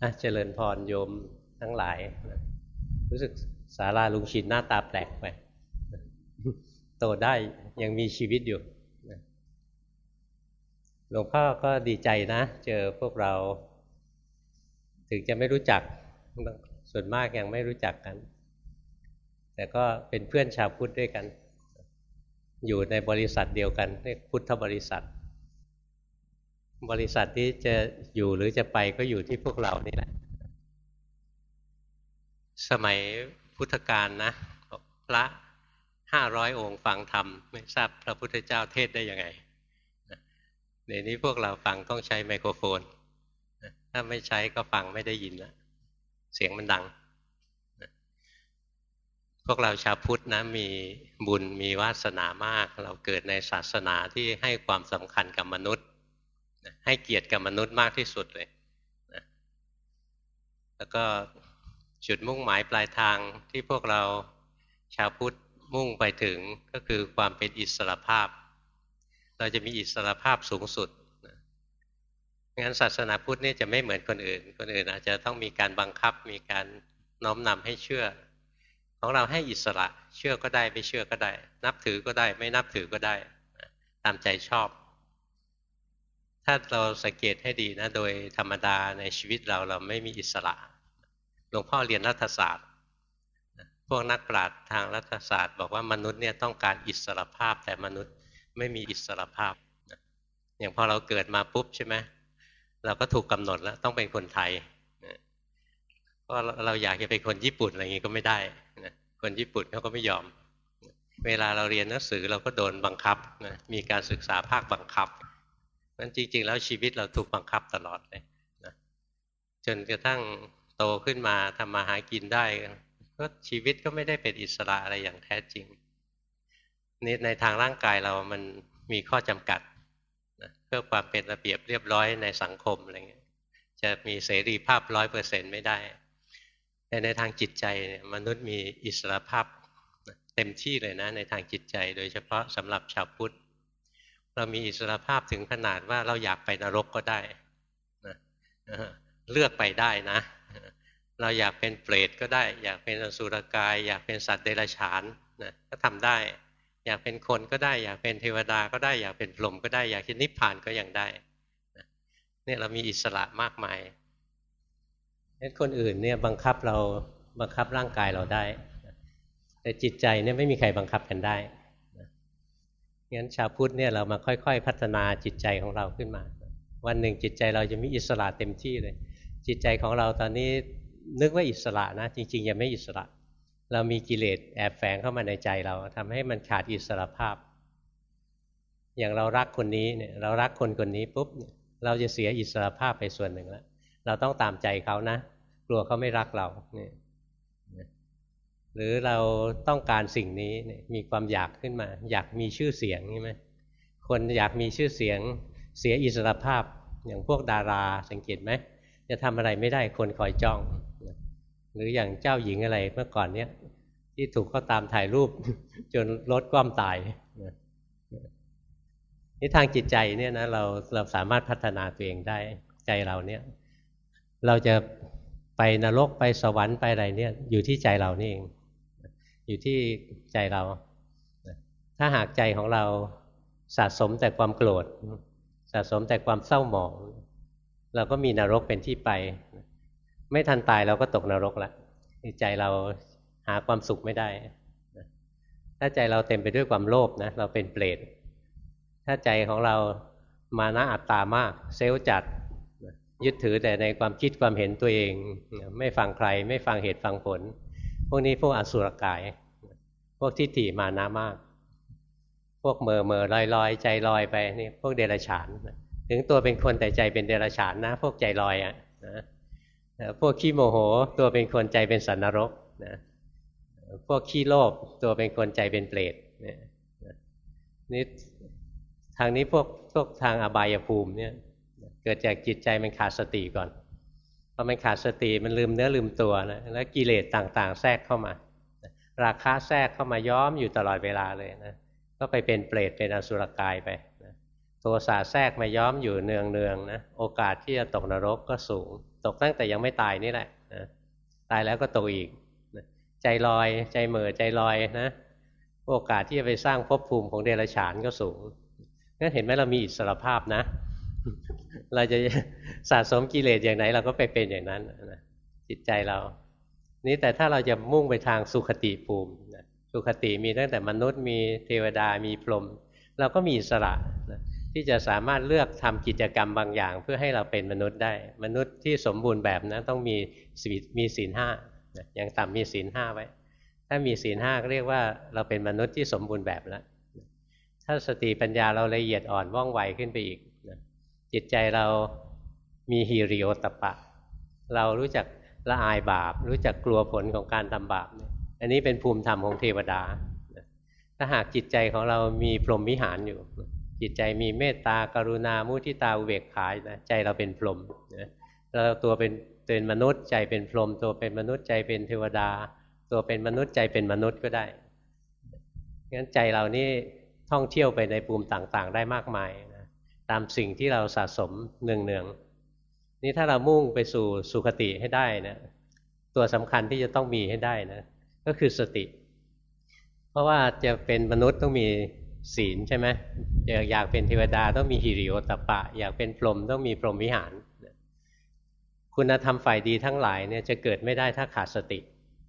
อะเจริญพรโยมทั้งหลายรู้สึกสาราลุงชินหน้าตาแปลกไปโตได้ยังมีชีวิตอยู่หลวงพ่อก็ดีใจนะ เจอพวกเรา ถึงจะไม่รู้จัก ส่วนมากยังไม่รู้จักกัน แต่ก็เป็นเพื่อนชาวพุทธด้วยกัน อยู่ในบริษัทเดียวกันเรียกพุทธบริษัท บริษัทที่จะอยู่หรือจะไปก็อยู่ที่พวกเรานี่แหละ สมัยพุทธกาลนะพระห้าร้อยองค์ฟังธรรม ไม่ทราบพระพุทธเจ้าเทศได้ยังไงเดี๋ยวนี้พวกเราฟังต้องใช้ไมโครโฟน ถ้าไม่ใช้ก็ฟังไม่ได้ยินละเสียงมันดัง พวกเราชาวพุทธนะมีบุญมีวาสนามาก เราเกิดในศาสนาที่ให้ความสำคัญกับมนุษย์ ให้เกียรติกับมนุษย์มากที่สุดเลยแล้วก็จุดมุ่งหมายปลายทางที่พวกเราชาวพุทธมุ่งไปถึงก็คือความเป็นอิสระภาพ เราจะมีอิสระภาพสูงสุดงั้นศาสนาพุทธนี่จะไม่เหมือนคนอื่น คนอื่นอาจจะต้องมีการบังคับมีการน้อมนำให้เชื่อ ของเราให้อิสระเชื่อก็ได้ไม่เชื่อก็ได้ นับถือก็ได้ไม่นับถือก็ได้ ตามใจชอบ ถ้าเราสังเกตให้ดีนะ โดยธรรมดาในชีวิตเราเราไม่มีอิสระ หลวงพ่อเรียนรัฐศาสตร์ พวกนักปราชญ์ทางรัฐศาสตร์ บอกว่ามนุษย์เนี่ยต้องการอิสระภาพแต่มนุษย์ไม่มีอิสระภาพ อย่างพอเราเกิดมาปุ๊บใช่ไหมเราก็ถูกกำหนดแล้วต้องเป็นคนไทยเพราะเราอยากจะเป็นคนญี่ปุ่นอะไรอย่างนี้ก็ไม่ได้คนญี่ปุ่นเขาก็ไม่ยอม เวลาเราเรียนหนังสือเราก็โดนบังคับนะมีการศึกษาภาคบังคับ นั้นจริง ๆ แล้วชีวิตเราถูกบังคับตลอดเลยนะจนกระทั่งโตขึ้นมาทำมาหากินได้ ก็ชีวิตก็ไม่ได้เป็นอิสระอะไรอย่างแท้จริงนี่ในทางร่างกายเรามันมีข้อจำกัดนะเพื่อความเป็นระเบียบเรียบร้อยในสังคมอะไรเงี้ยจะมีเสรีภาพร้อยเปอร์เซ็นไม่ได้ แต่ในทางจิตใจเนี่ยมนุษย์มีอิสระภาพเต็มที่เลยนะในทางจิตใจ โดยเฉพาะสำหรับชาวพุทธ เรามีอิสระภาพถึงขนาดว่าเราอยากไปนรกก็ได้นะเลือกไปได้นะ เราอยากเป็นเปรตก็ได้ อยากเป็นอสุรกาย อยากเป็นสัตว์เดรัจฉานนะก็ทำได้ อยากเป็นคนก็ได้ อยากเป็นเทวดาก็ได้ อยากเป็นพรหมก็ได้ อยากจะนิพพานก็ยังได้เนี่ยเรามีอิสระมากมายนั้นคนอื่นเนี่ยบังคับเราบังคับร่างกายเราได้ แต่จิตใจเนี่ยไม่มีใครบังคับกันได้ งั้นชาวพุทธเนี่ยเรามาค่อย ๆ พัฒนาจิตใจของเราขึ้นมา วันหนึ่งจิตใจเราจะมีอิสระเต็มที่เลย จิตใจของเราตอนนี้นึกว่าอิสระนะ จริงๆยังไม่อิสระ เรามีกิเลสแอบแฝงเข้ามาในใจเราทำให้มันขาดอิสระภาพ อย่างเรารักคนนี้เนี่ยเรารักคนคนนี้ปุ๊บเราจะเสียอิสระภาพไปส่วนหนึ่งแล้วเราต้องตามใจเขานะ กลัวเขาไม่รักเราเนี่ย หรือเราต้องการสิ่งนี้มีความอยากขึ้นมา อยากมีชื่อเสียงใช่ไหมคนอยากมีชื่อเสียงเสียอิสระภาพอย่างพวกดาราสังเกตไหมจะทำอะไรไม่ได้คนคอยจ้อง หรืออย่างเจ้าหญิงอะไรเมื่อก่อนเนี้ยที่ถูกเขาตามถ่ายรูป จนรถคว่ำตายนี่ทางจิตใจเนี่ยนะเราเราสามารถพัฒนาตัวเองได้ใจเราเนี่ย เราจะไปนรกไปสวรรค์ไปอะไรเนี่ยอยู่ที่ใจเรานี่เอง อยู่ที่ใจเรา ถ้าหากใจของเราสะสมแต่ความโกรธ สะสมแต่ความเศร้าหมอง เราก็มีนรกเป็นที่ไป ไม่ทันตายเราก็ตกนรกล้วใจเราหาความสุขไม่ได้ ถ้าใจเราเต็มไปด้วยความโลภนะเราเป็นเปรต ถ้าใจของเรามานะอัตตามาก เซลจัดยึดถือแต่ในความคิดความเห็นตัวเอง ไม่ฟังใคร ไม่ฟังเหตุฟังผล พวกนี้พวกอสุรกาย พวกทิฏฐิมานะมาก พวกเมอเมอลอยลอยใจลอยไปนี่พวกเดรัจฉาน ถึงตัวเป็นคนแต่ใจเป็นเดรัจฉานนะ พวกใจลอยอะนะพวกขี้โมโหตัวเป็นคนใจเป็นสันนรกนะพวกขี้โลภตัวเป็นคนใจเป็นเปรตนี่ทางนี้พวกพวกทางอบายภูมิเนี่ยเกิดจากจิตใจมันขาดสติก่อนพอมันขาดสติมันลืมเนื้อลืมตัวนะแล้วกิเลสต่างๆ แทรกเข้ามา ราคาแทรกเข้ามาย้อมอยู่ตลอดเวลาเลยนะก็ไปเป็นเปรตเป็นอสุรกายไปนะตัวสาแทรกมาย้อมอยู่เนืองๆนะโอกาสที่จะตกนรกก็สูง ตกตั้งแต่ยังไม่ตายนี่แหละนะตายแล้วก็ตกอีกนะใจลอยใจเหม่อใจลอยนะโอกาสที่จะไปสร้างภพภูมิของเดรัจฉานก็สูงงั้นเห็นไหมเรามีอิสรภาพนะ เราจะสะสมกิเลสอย่างไหนเราก็ไปเป็นอย่างนั้นนะจิตใจเรา นี่แต่ถ้าเราจะมุ่งไปทางสุขติภูมิสุขติมีตั้งแต่มนุษย์มีเทวดามีพรหมเราก็มีอิสระนะที่จะสามารถเลือกทำกิจกรรมบางอย่าง เพื่อให้เราเป็นมนุษย์ได้ มนุษย์ที่สมบูรณ์แบบนะต้องมีมีศีลห้าอย่างต่ำมีศีลห้าไว้ ถ้ามีศีลห้าเรียกว่าเราเป็นมนุษย์ที่สมบูรณ์แบบแล้วถ้าสติปัญญาเราละเอียดอ่อนว่องไวขึ้นไปอีกจิตใจเรามีฮิริโอตปะ เรารู้จัก ละอายบาป รู้จักกลัวผลของการทำบาป อันนี้เป็นภูมิธรรมของเทวดา ถ้าหากจิตใจของเรามีพรหมวิหารอยู่ จิตใจมีเมตตากรุณา มุทิตาอุเบกขานะใจเราเป็นพรหมเราตัวเป็นเป็นมนุษย์ใจเป็นพรหมตัวเป็นมนุษย์ใจเป็นเทวดา ตัวเป็นมนุษย์ใจเป็นมนุษย์ก็ได้งั้นใจเรานี่ท่องเที่ยวไปในภูมิต่างๆ ได้มากมายนะตามสิ่งที่เราสะสมเนืองๆ นี่ถ้าเรามุ่งไปสู่สุคติให้ได้นะตัวสำคัญที่จะต้องมีให้ได้นะก็คือสติ เพราะว่าจะเป็นมนุษย์ต้องมีศีลใช่ไหมอยากเป็นเทวดาต้องมีฮิริโอตปะ อยากเป็นพรหมต้องมีพรหมวิหาร คุณธรรมฝ่ายดีทั้งหลายเนี่ยจะเกิดไม่ได้ถ้าขาดสติ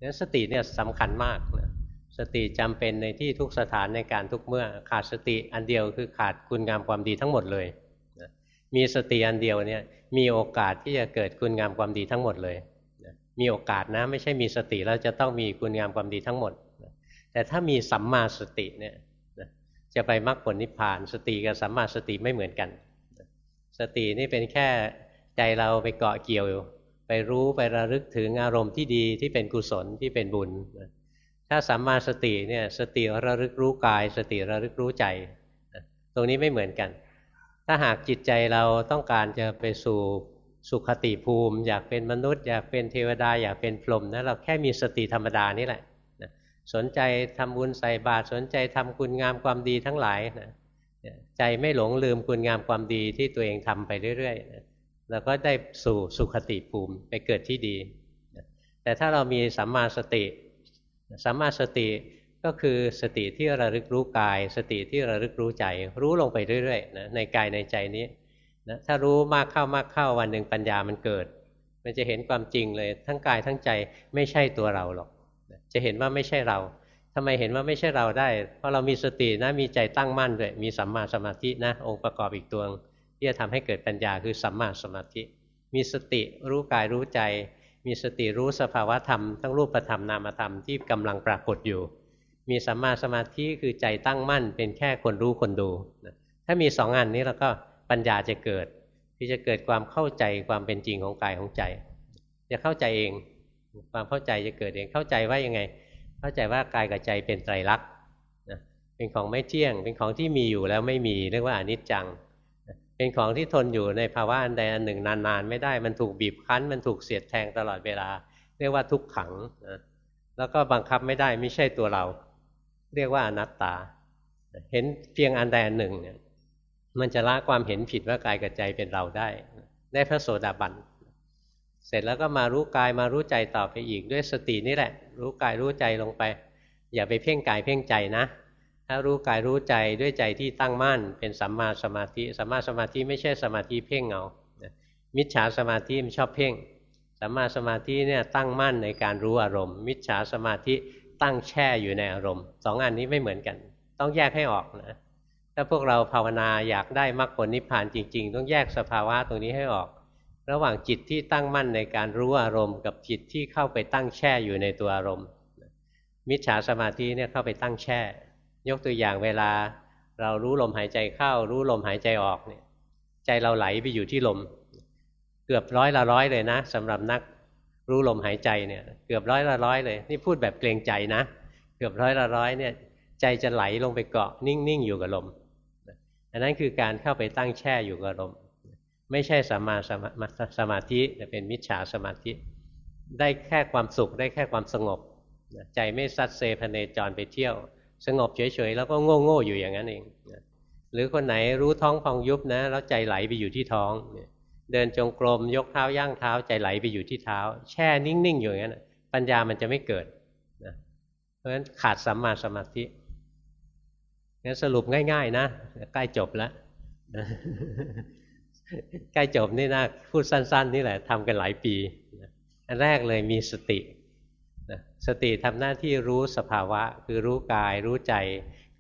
นั้นสติเนี่ยสำคัญมากนะสติจำเป็นในที่ทุกสถานในการทุกเมื่อขาดสติอันเดียวคือขาดคุณงามความดีทั้งหมดเลยนะมีสติอันเดียวเนี่ย มีโอกาสที่จะเกิดคุณงามความดีทั้งหมดเลย มีโอกาสนะไม่ใช่มีสติแล้วจะต้องมีคุณงามความดีทั้งหมด แต่ถ้ามีสัมมาสติเนี่ยจะไปมรรคผลนิพพาน สติกับสัมมาสติไม่เหมือนกัน สตินี่เป็นแค่ใจเราไปเกาะเกี่ยว ไปรู้ไประลึกถึงอารมณ์ที่ดีที่เป็นกุศลที่เป็นบุญ ถ้าสัมมาสติเนี่ยสติระลึกรู้กาย สติระลึกรู้ใจ ตรงนี้ไม่เหมือนกัน ถ้าหากจิตใจเราต้องการจะไปสู่สุขติภูมิ อยากเป็นมนุษย์ อยากเป็นเทวดา อยากเป็นพรหมนะเราแค่มีสติธรรมดานี่แหละนะสนใจทำบุญใส่บาตรสนใจทำคุณงามความดีทั้งหลายนะใจไม่หลงลืมคุณงามความดีที่ตัวเองทำไปเรื่อยๆนะแล้วก็ได้สู่สุขติภูมิไปเกิดที่ดี แต่ถ้าเรามีสัมมาสติ สัมมาสติ ก็คือสติที่ระลึกรู้กาย สติที่ระลึกรู้ใจ รู้ลงไปเรื่อยๆนะในกายในใจนี้นะถ้ารู้มากเข้ามากเข้าวันหนึ่งปัญญามันเกิด มันจะเห็นความจริงเลย ทั้งกายทั้งใจไม่ใช่ตัวเราหรอกจะเห็นว่าไม่ใช่เราทำไมเห็นว่าไม่ใช่เราได้ เพราะเรามีสตินะมีใจตั้งมั่นด้วยมีสัมมาสมาธินะ องค์ประกอบอีกตัวที่จะทำให้เกิดปัญญาคือสัมมาสมาธิ มีสติรู้กายรู้ใจ มีสติรู้สภาวะธรรมทั้งรูปธรรมนามธรรมที่กำลังปรากฏอยู่ มีสัมมาสมาธิคือใจตั้งมั่น เป็นแค่คนรู้คนดูถ้ามีสองอันนี้แล้วก็ปัญญาจะเกิดที่จะเกิดความเข้าใจความเป็นจริงของกายของใจ จะเข้าใจเอง ความเข้าใจจะเกิดเองเข้าใจว่ายังไง เข้าใจว่ากายกับใจเป็นไตรลักษณ์เป็นของไม่เที่ยง เป็นของที่มีอยู่แล้วไม่มีเรียกว่าอนิจจัง เป็นของที่ทนอยู่ในภาวะอันใดอันหนึ่งนานๆ ไม่ได้มันถูกบีบคั้น มันถูกเสียดแทงตลอดเวลา เรียกว่าทุกขังนะแล้วก็บังคับไม่ได้ไม่ใช่ตัวเรา เรียกว่าอนัตตา เห็นเพียงอันใดอันหนึ่งเนี่ยมันจะละความเห็นผิดว่ากายกับใจเป็นเราได้ ได้พระโสดาบันเสร็จแล้วก็มารู้กายมารู้ใจต่อไปอีกด้วยสตินี่แหละ รู้กายรู้ใจลงไป อย่าไปเพ่งกายเพ่งใจนะ ถ้ารู้กายรู้ใจด้วยใจที่ตั้งมั่น เป็นสัมมาสมาธิสัมมาสมาธิไม่ใช่สมาธิเพ่งเอามิจฉาสมาธิมันชอบเพ่งสัมมาสมาธิเนี่ยตั้งมั่นในการรู้อารมณ์ มิจฉาสมาธิ ตั้งแช่อยู่ในอารมณ์สองอันนี้ไม่เหมือนกัน ต้องแยกให้ออกนะถ้าพวกเราภาวนาอยากได้มรรคผลนิพพานจริง ๆ ต้องแยกสภาวะตรงนี้ให้ออก ระหว่างจิตที่ตั้งมั่นในการรู้อารมณ์ กับจิตที่เข้าไปตั้งแช่อยู่ในตัวอารมณ์ มิจฉาสมาธิเนี่ยเข้าไปตั้งแช่ ยกตัวอย่างเวลา เรารู้ลมหายใจเข้า รู้ลมหายใจออกเนี่ย ใจเราไหลไปอยู่ที่ลม เกือบร้อยละร้อยเลยนะสำหรับนัก รู้ลมหายใจเนี่ยเกือบร้อยละร้อยเลย นี่พูดแบบเกรงใจนะ เกือบร้อยละร้อยเนี่ยใจจะไหลลงไปเกาะนิ่งๆอยู่กับลมอันนั้นคือการเข้าไปตั้งแช่อยู่กับลม ไม่ใช่สมาสมาสมาธิแต่เป็นมิจฉาสมาธิ ได้แค่ความสุขได้แค่ความสงบใจไม่ซัดเซพเนจรไปเที่ยว สงบเฉยๆแล้วก็โง่โง่อยู่อย่างนั้นเองหรือคนไหนรู้ท้องพองยุบนะแล้วใจไหลไปอยู่ที่ท้องเเดินจงกรมยกเท้าย่างเท้าใจไหลไปอยู่ที่เท้า แช่นิ่งๆอยู่อย่างนั้นปัญญามันจะไม่เกิดนะเพราะฉะนั้นขาดสัมมาสมาธิงั้นสรุปง่าย ๆ นะใกล้จบแล้วใกล้จบนี่นะพูดสั้น ๆ นี่แหละทำกันหลายปีอันแรกเลยมีสติสติทำหน้าที่รู้สภาวะ คือรู้กายรู้ใจ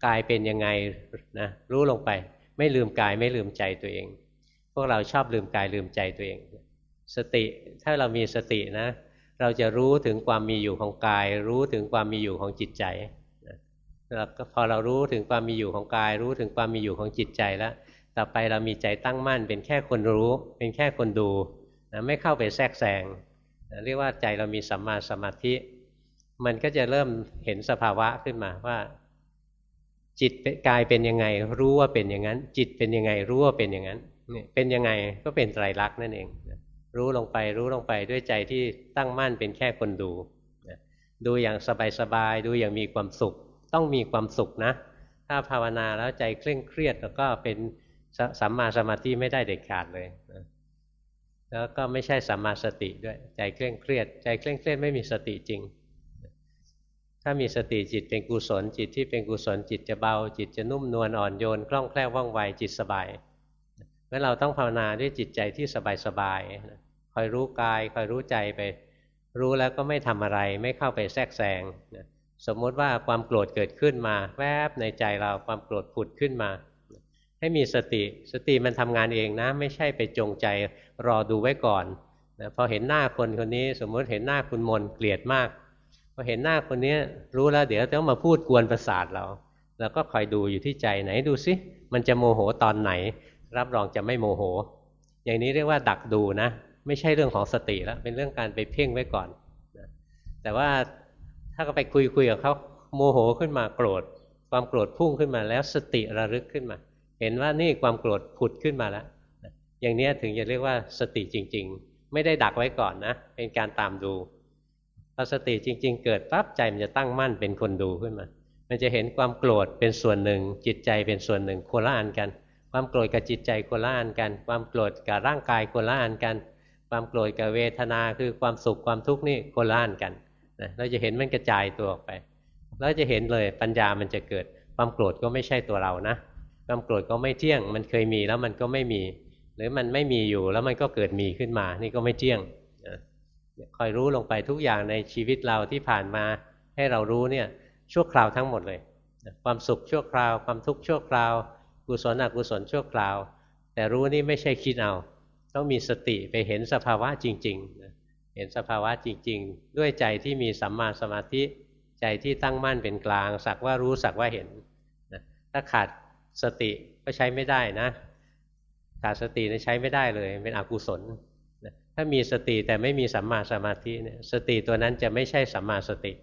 กายเป็นยังไงนะรู้ลงไป ไม่ลืมกายไม่ลืมใจตัวเอง วกเราชอบลืมกายลืมใจตัวเอง สติถ้าเรามีสตินะ เราจะรู้ถึงความมีอยู่ของกาย รู้ถึงความมีอยู่ของจิตใจแล้วก็พอเรารู้ถึงความมีอยู่ของกาย รู้ถึงความมีอยู่ของจิตใจแล้วต่อไปเรามีใจตั้งมั่น เป็นแค่คนรู้ เป็นแค่คนดูนะไม่เข้าไปแทรกแซงนะเรียกว่าใจเรามีสัมมาสมาธิ มันก็จะเริ่มเห็นสภาวะขึ้นมาว่า จิตกายเป็นยังไง รู้ว่าเป็นอย่างนั้น จิตเป็นยังไงรู้ว่าเป็นอย่างนั้น เนี่ยเป็นยังไงก็เป็นไตรลักษณ์นั่นเอง รู้ลงไปรู้ลงไปด้วยใจที่ตั้งมั่นเป็นแค่คนดูดูอย่างสบายๆดูอย่างมีความสุข ต้องมีความสุขนะ ถ้าภาวนาแล้วใจเคร่งเครียดแล้วก็เป็นสัมมาสมาธิไม่ได้เด็ดขาดเลยแล้วก็ไม่ใช่สัมมาสติด้วย ใจเคร่งเครียด ใจเคร่งเครียดไม่มีสติจริง ถ้ามีสติจิตเป็นกุศลจิตที่เป็นกุศลจิตจะเบา จิตจะนุ่มนวลอ่อนโยนคล่องแคล่วว่องไวจิตสบาย เมื่อเราต้องภาวนาด้วยจิตใจที่สบายๆคอยรู้กายคอยรู้ใจไป รู้แล้วก็ไม่ทำอะไรไม่เข้าไปแทรกแซงสมมติว่าความโกรธเกิดขึ้นมา แวบในใจเราความโกรธผุดขึ้นมา ให้มีสติสติมันทำงานเองนะ ไม่ใช่ไปจงใจรอดูไว้ก่อนนะพอเห็นหน้าคนคนนี้สมมติเห็นหน้าคุณมนเกลียดมากพอเห็นหน้าคนนี้รู้แล้วเดี๋ยวต้องมาพูดกวนประสาทเราเราก็คอยดูอยู่ที่ใจไหนดูซิมันจะโมโหตอนไหน รับรองจะไม่โมโห อย่างนี้เรียกว่าดักดูนะ ไม่ใช่เรื่องของสติแล้วเป็นเรื่องการไปเพ่งไว้ก่อนนะแต่ว่าถ้าก็ไปคุยคุยกับเขาโมโหขึ้นมาโกรธ ความโกรธพุ่งขึ้นมาแล้วสติระลึกขึ้นมา เห็นว่านี่ความโกรธผุดขึ้นมาแล้วอย่างนี้ถึงจะเรียกว่าสติจริง ๆ ไม่ได้ดักไว้ก่อนนะ เป็นการตามดูพอสติจริง ๆ เกิดปั๊บใจมันจะตั้งมั่นเป็นคนดูขึ้นมา มันจะเห็นความโกรธเป็นส่วนหนึ่ง จิตใจเป็นส่วนหนึ่งโคละอันกัน ความโกรธกับจิตใจโคละอันกัน ความโกรธกับร่างกายโคละอันกัน ความโกรธกับเวทนาคือความสุขความทุกข์นี่โคละอันกันนะเราจะเห็นมันกระจายตัวออกไปแล้วจะเห็นเลยปัญญามันจะเกิด ความโกรธก็ไม่ใช่ตัวเรานะ ความโกรธก็ไม่เที่ยง มันเคยมีแล้วมันก็ไม่มี หรือมันไม่มีอยู่แล้วมันก็เกิดมีขึ้นมา นี่ก็ไม่เที่ยงคอยรู้ลงไปทุกอย่างในชีวิตเราที่ผ่านมาให้เรารู้เนี่ยชั่วคราวทั้งหมดเลย ความสุขชั่วคราว ความทุกข์ชั่วคราว กุศลอกุศลชั่วคราว แต่รู้นี่ไม่ใช่คิดเอา ต้องมีสติไปเห็นสภาวะจริงๆ เห็นสภาวะจริง ๆ ด้วยใจที่มีสัมมาสมาธิใจที่ตั้งมั่นเป็นกลาง สักว่ารู้สักว่าเห็นถ้าขาดสติก็ใช้ไม่ได้นะ ขาดสติใช้ไม่ได้เลย เป็นอกุศลถ้ามีสติแต่ไม่มีสัมมาสมาธิเนี่ยสติตัวนั้นจะไม่ใช่สัมมาสติ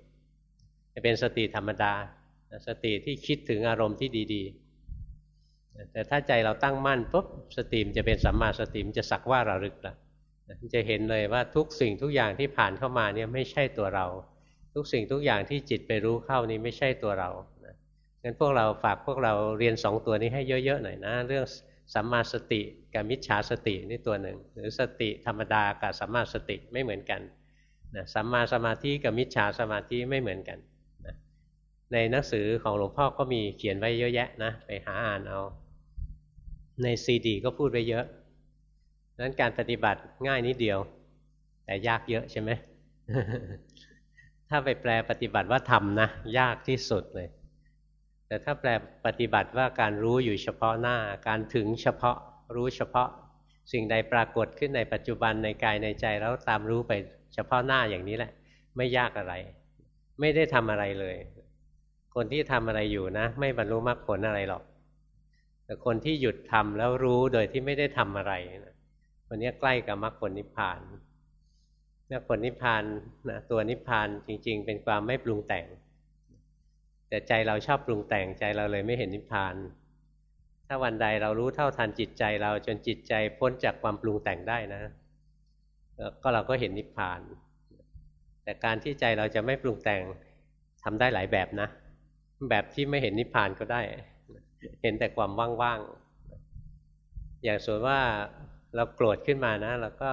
จะเป็นสติธรรมดา สติที่คิดถึงอารมณ์ที่ดี ๆ แต่ถ้าใจเราตั้งมั่นปุ๊บสติมจะเป็นสัมมาสติมจะสักว่าระลึกละจะเห็นเลยว่าทุกสิ่งทุกอย่างที่ผ่านเข้ามาเนี่ยไม่ใช่ตัวเรา ทุกสิ่งทุกอย่างที่จิตไปรู้เข้านี้ไม่ใช่ตัวเรางั้นพวกเราฝากพวกเราเรียนสองตัวนี้ให้เยอะๆหน่อยนะ เรื่องสัมมาสติกับมิจฉาสตินี่ตัวหนึ่ง หรือสติธรรมดากับสัมมาสติไม่เหมือนกันนะสัมมาสมาธิกับมิจฉาสมาธิไม่เหมือนกันนะในหนังสือของหลวงพ่อก็มีเขียนไว้เยอะแยะนะไปหาอ่านเอา ในซีดี ก็พูดไว้เยอะนั้นการปฏิบัติง่ายนิดเดียว แต่ยากเยอะใช่ไหมถ้าไปแปลปฏิบัติว่าทำนะยากที่สุดเลย แต่ถ้าแปลปฏิบัติว่าการรู้อยู่เฉพาะหน้า การถึงเฉพาะรู้เฉพาะ สิ่งใดปรากฏขึ้นในปัจจุบันในกายในใจแล้วตามรู้ไปเฉพาะหน้าอย่างนี้แหละ ไม่ยากอะไร ไม่ได้ทำอะไรเลย คนที่ทำอะไรอยู่นะ ไม่บรรลุมรรคผลอะไรหรอก แต่คนที่หยุดทำแล้วรู้โดยที่ไม่ได้ทำอะไรนะคนนี้ใกล้กับมรรคผลนิพพานมรรคผลนิพพานนะตัวนิพพานจริง ๆ เป็นความไม่ปรุงแต่ง แต่ใจเราชอบปรุงแต่งใจเราเลยไม่เห็นนิพพาน ถ้าวันใดเรารู้เท่าทันจิตใจเราจนจิตใจพ้นจากความปรุงแต่งได้นะก็เราก็เห็นนิพพาน แต่การที่ใจเราจะไม่ปรุงแต่งทำได้หลายแบบนะ แบบที่ไม่เห็นนิพพานก็ได้ เห็นแต่ความว่างๆ อย่างส่วนว่าเราโกรธขึ้นมานะเราก็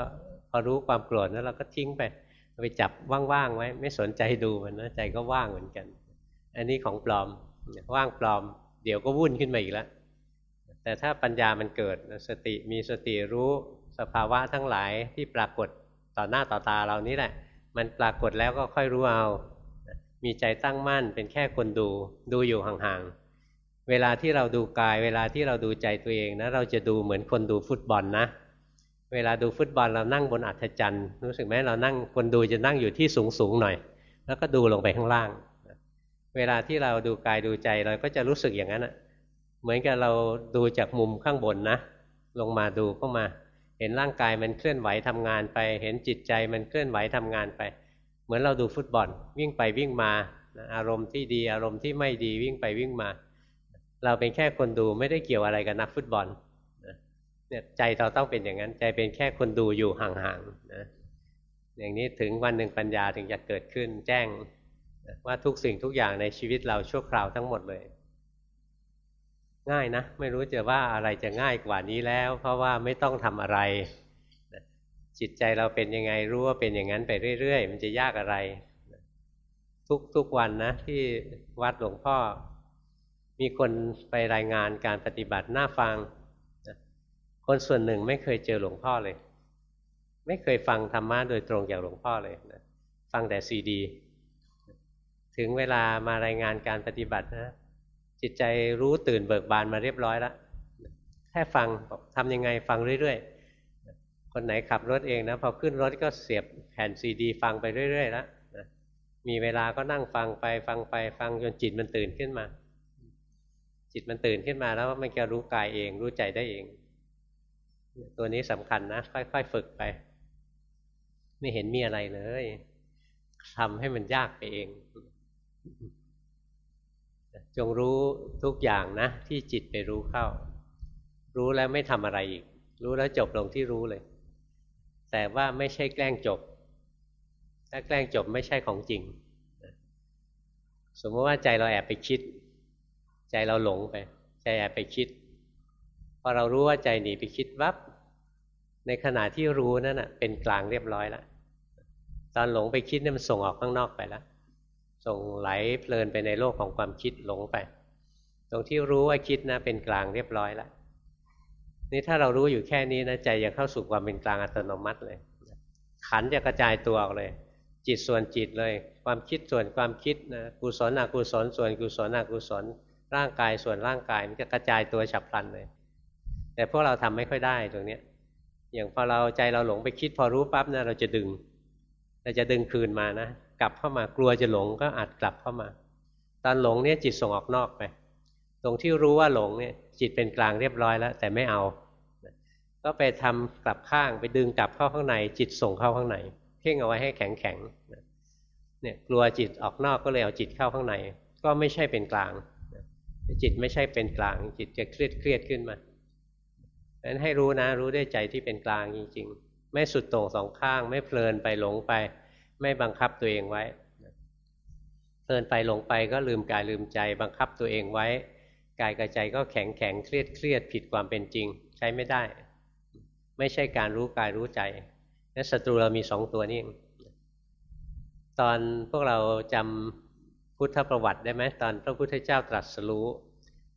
พอรู้ความโกรธนะเราก็ทิ้งไปไปจับว่างๆไว้ ไม่สนใจดูมันนะใจก็ว่างเหมือนกัน อันนี้ของปลอมว่างปลอม เดี๋ยวก็วุ่นขึ้นมาอีกแล้วแต่ถ้าปัญญามันเกิดสติมีสติรู้สภาวะทั้งหลายที่ปรากฏต่อหน้าต่อตาเรานี่แหละ มันปรากฏแล้วก็ค่อยรู้เอา มีใจตั้งมั่นเป็นแค่คนดูดูอยู่ห่างๆ เวลาที่เราดูกาย เวลาที่เราดูใจตัวเองนะ เราจะดูเหมือนคนดูฟุตบอลนะ เวลาดูฟุตบอลเรานั่งบนอัฐจันทร์รู้สึกไหมเรานั่งคนดูจะนั่งอยู่ที่สูงสูงหน่อย แล้วก็ดูลงไปข้างล่าง เวลาที่เราดูกายดูใจเราก็จะรู้สึกอย่างนั้นเหมือนกับเราดูจากมุมข้างบนนะ ลงมาดูเข้ามา เห็นร่างกายมันเคลื่อนไหวทำงานไป เห็นจิตใจมันเคลื่อนไหวทำงานไป เหมือนเราดูฟุตบอลวิ่งไปวิ่งมาอารมณ์ที่ดีอารมณ์ที่ไม่ดีวิ่งไปวิ่งมา เราเป็นแค่คนดูไม่ได้เกี่ยวอะไรกับนักฟุตบอลเนี่ยใจเราต้องเป็นอย่างนั้น ใจเป็นแค่คนดูอยู่ห่างๆนะอย่างนี้ถึงวันหนึ่งปัญญาถึงจะเกิดขึ้น แจ้งว่าทุกสิ่งทุกอย่างในชีวิตเราชั่วคราวทั้งหมดเลย ง่ายนะ ไม่รู้จะว่าอะไรจะง่ายกว่านี้แล้ว เพราะว่าไม่ต้องทำอะไร จิตใจเราเป็นยังไงรู้ว่าเป็นอย่างนั้นไปเรื่อยๆ มันจะยากอะไร ทุกทุกวันนะที่วัดหลวงพ่อ มีคนไปรายงานการปฏิบัติหน้าฟัง คนส่วนหนึ่งไม่เคยเจอหลวงพ่อเลย ไม่เคยฟังธรรมะโดยตรงจากหลวงพ่อเลยนะฟังแต่ซีดี ถึงเวลามารายงานการปฏิบัตินะ จิตใจรู้ตื่นเบิกบานมาเรียบร้อยแล้วแค่ฟังทำยังไงฟังเรื่อยๆ คนไหนขับรถเองนะพอขึ้นรถก็เสียบแผ่นซีดี ฟังไปเรื่อยๆแล้วมีเวลาก็นั่งฟังไปฟังไปฟังจนจิตมันตื่นขึ้นมา จิตมันตื่นขึ้นมาแล้วมันจะรู้กายเอง รู้ใจได้เอง ตัวนี้สำคัญนะ ค่อยๆฝึกไป ไม่เห็นมีอะไรเลยทำให้มันยากไปเอง จงรู้ทุกอย่างนะ ที่จิตไปรู้เข้า รู้แล้วไม่ทำอะไรอีก รู้แล้วจบลงที่รู้เลย แต่ว่าไม่ใช่แกล้งจบ ถ้าแกล้งจบไม่ใช่ของจริง สมมติว่าใจเราแอบไปคิด ใจเราหลงไป ใจแอบไปคิด พอเรารู้ว่าใจหนีไปคิดวับ ในขณะที่รู้นั่นนะเป็นกลางเรียบร้อยแล้วตอนหลงไปคิดนี่มันส่งออกข้างนอกไปแล้วส่งไหลเพลินไปในโลกของความคิดหลงไป ตรงที่รู้ว่าคิดนะ เป็นกลางเรียบร้อยแล้วนี่ถ้าเรารู้อยู่แค่นี้นะใจจะเข้าสู่ความเป็นกลางอัตโนมัติเลย ขันจะกระจายตัวออกเลย จิตส่วนจิตเลย ความคิดส่วนความคิดนะกุศลอกุศลส่วนกุศลอกุศล ร่างกายส่วนร่างกายมันจะกระจายตัวฉับพลันเลย แต่พวกเราทำไม่ค่อยได้ตรงเนี้ย อย่างพอเราใจเราหลงไปคิดพอรู้ปั๊บนะเราจะดึงเราจะดึงคืนมานะกลับเข้ามากลัวจะหลงก็อาจกลับเข้ามา ตอนหลงเนี่ยจิตส่งออกนอกไป ตรงที่รู้ว่าหลงเนี่ยจิตเป็นกลางเรียบร้อยแล้ว แต่ไม่เอา ก็ไปทำกลับข้างไปดึงกลับเข้าข้างใน จิตส่งเข้าข้างในเพ่งเอาไว้ให้แข็งแข็งเนี่ยกลัวจิตออกนอกก็เลยเอาจิตเข้าข้างใน ก็ไม่ใช่เป็นกลาง จิตไม่ใช่เป็นกลาง จิตจะเครียดเครียดขึ้นมาดังนั้นให้รู้นะ รู้ด้วยใจที่เป็นกลางจริง ๆ ไม่สุดโต่งสองข้าง ไม่เพลินไปหลงไป ไม่บังคับตัวเองไว้เพลินไปหลงไปก็ลืมกายลืมใจ บังคับตัวเองไว้ กายกับใจก็แข็งแข็งเครียดเครียดผิดความเป็นจริง ใช้ไม่ได้ ไม่ใช่การรู้กายรู้ใจและศัตรูเรามีสองตัวนี่ตอนพวกเราจำ พุทธประวัติได้ไหมตอนพระพุทธเจ้าตรัสรู้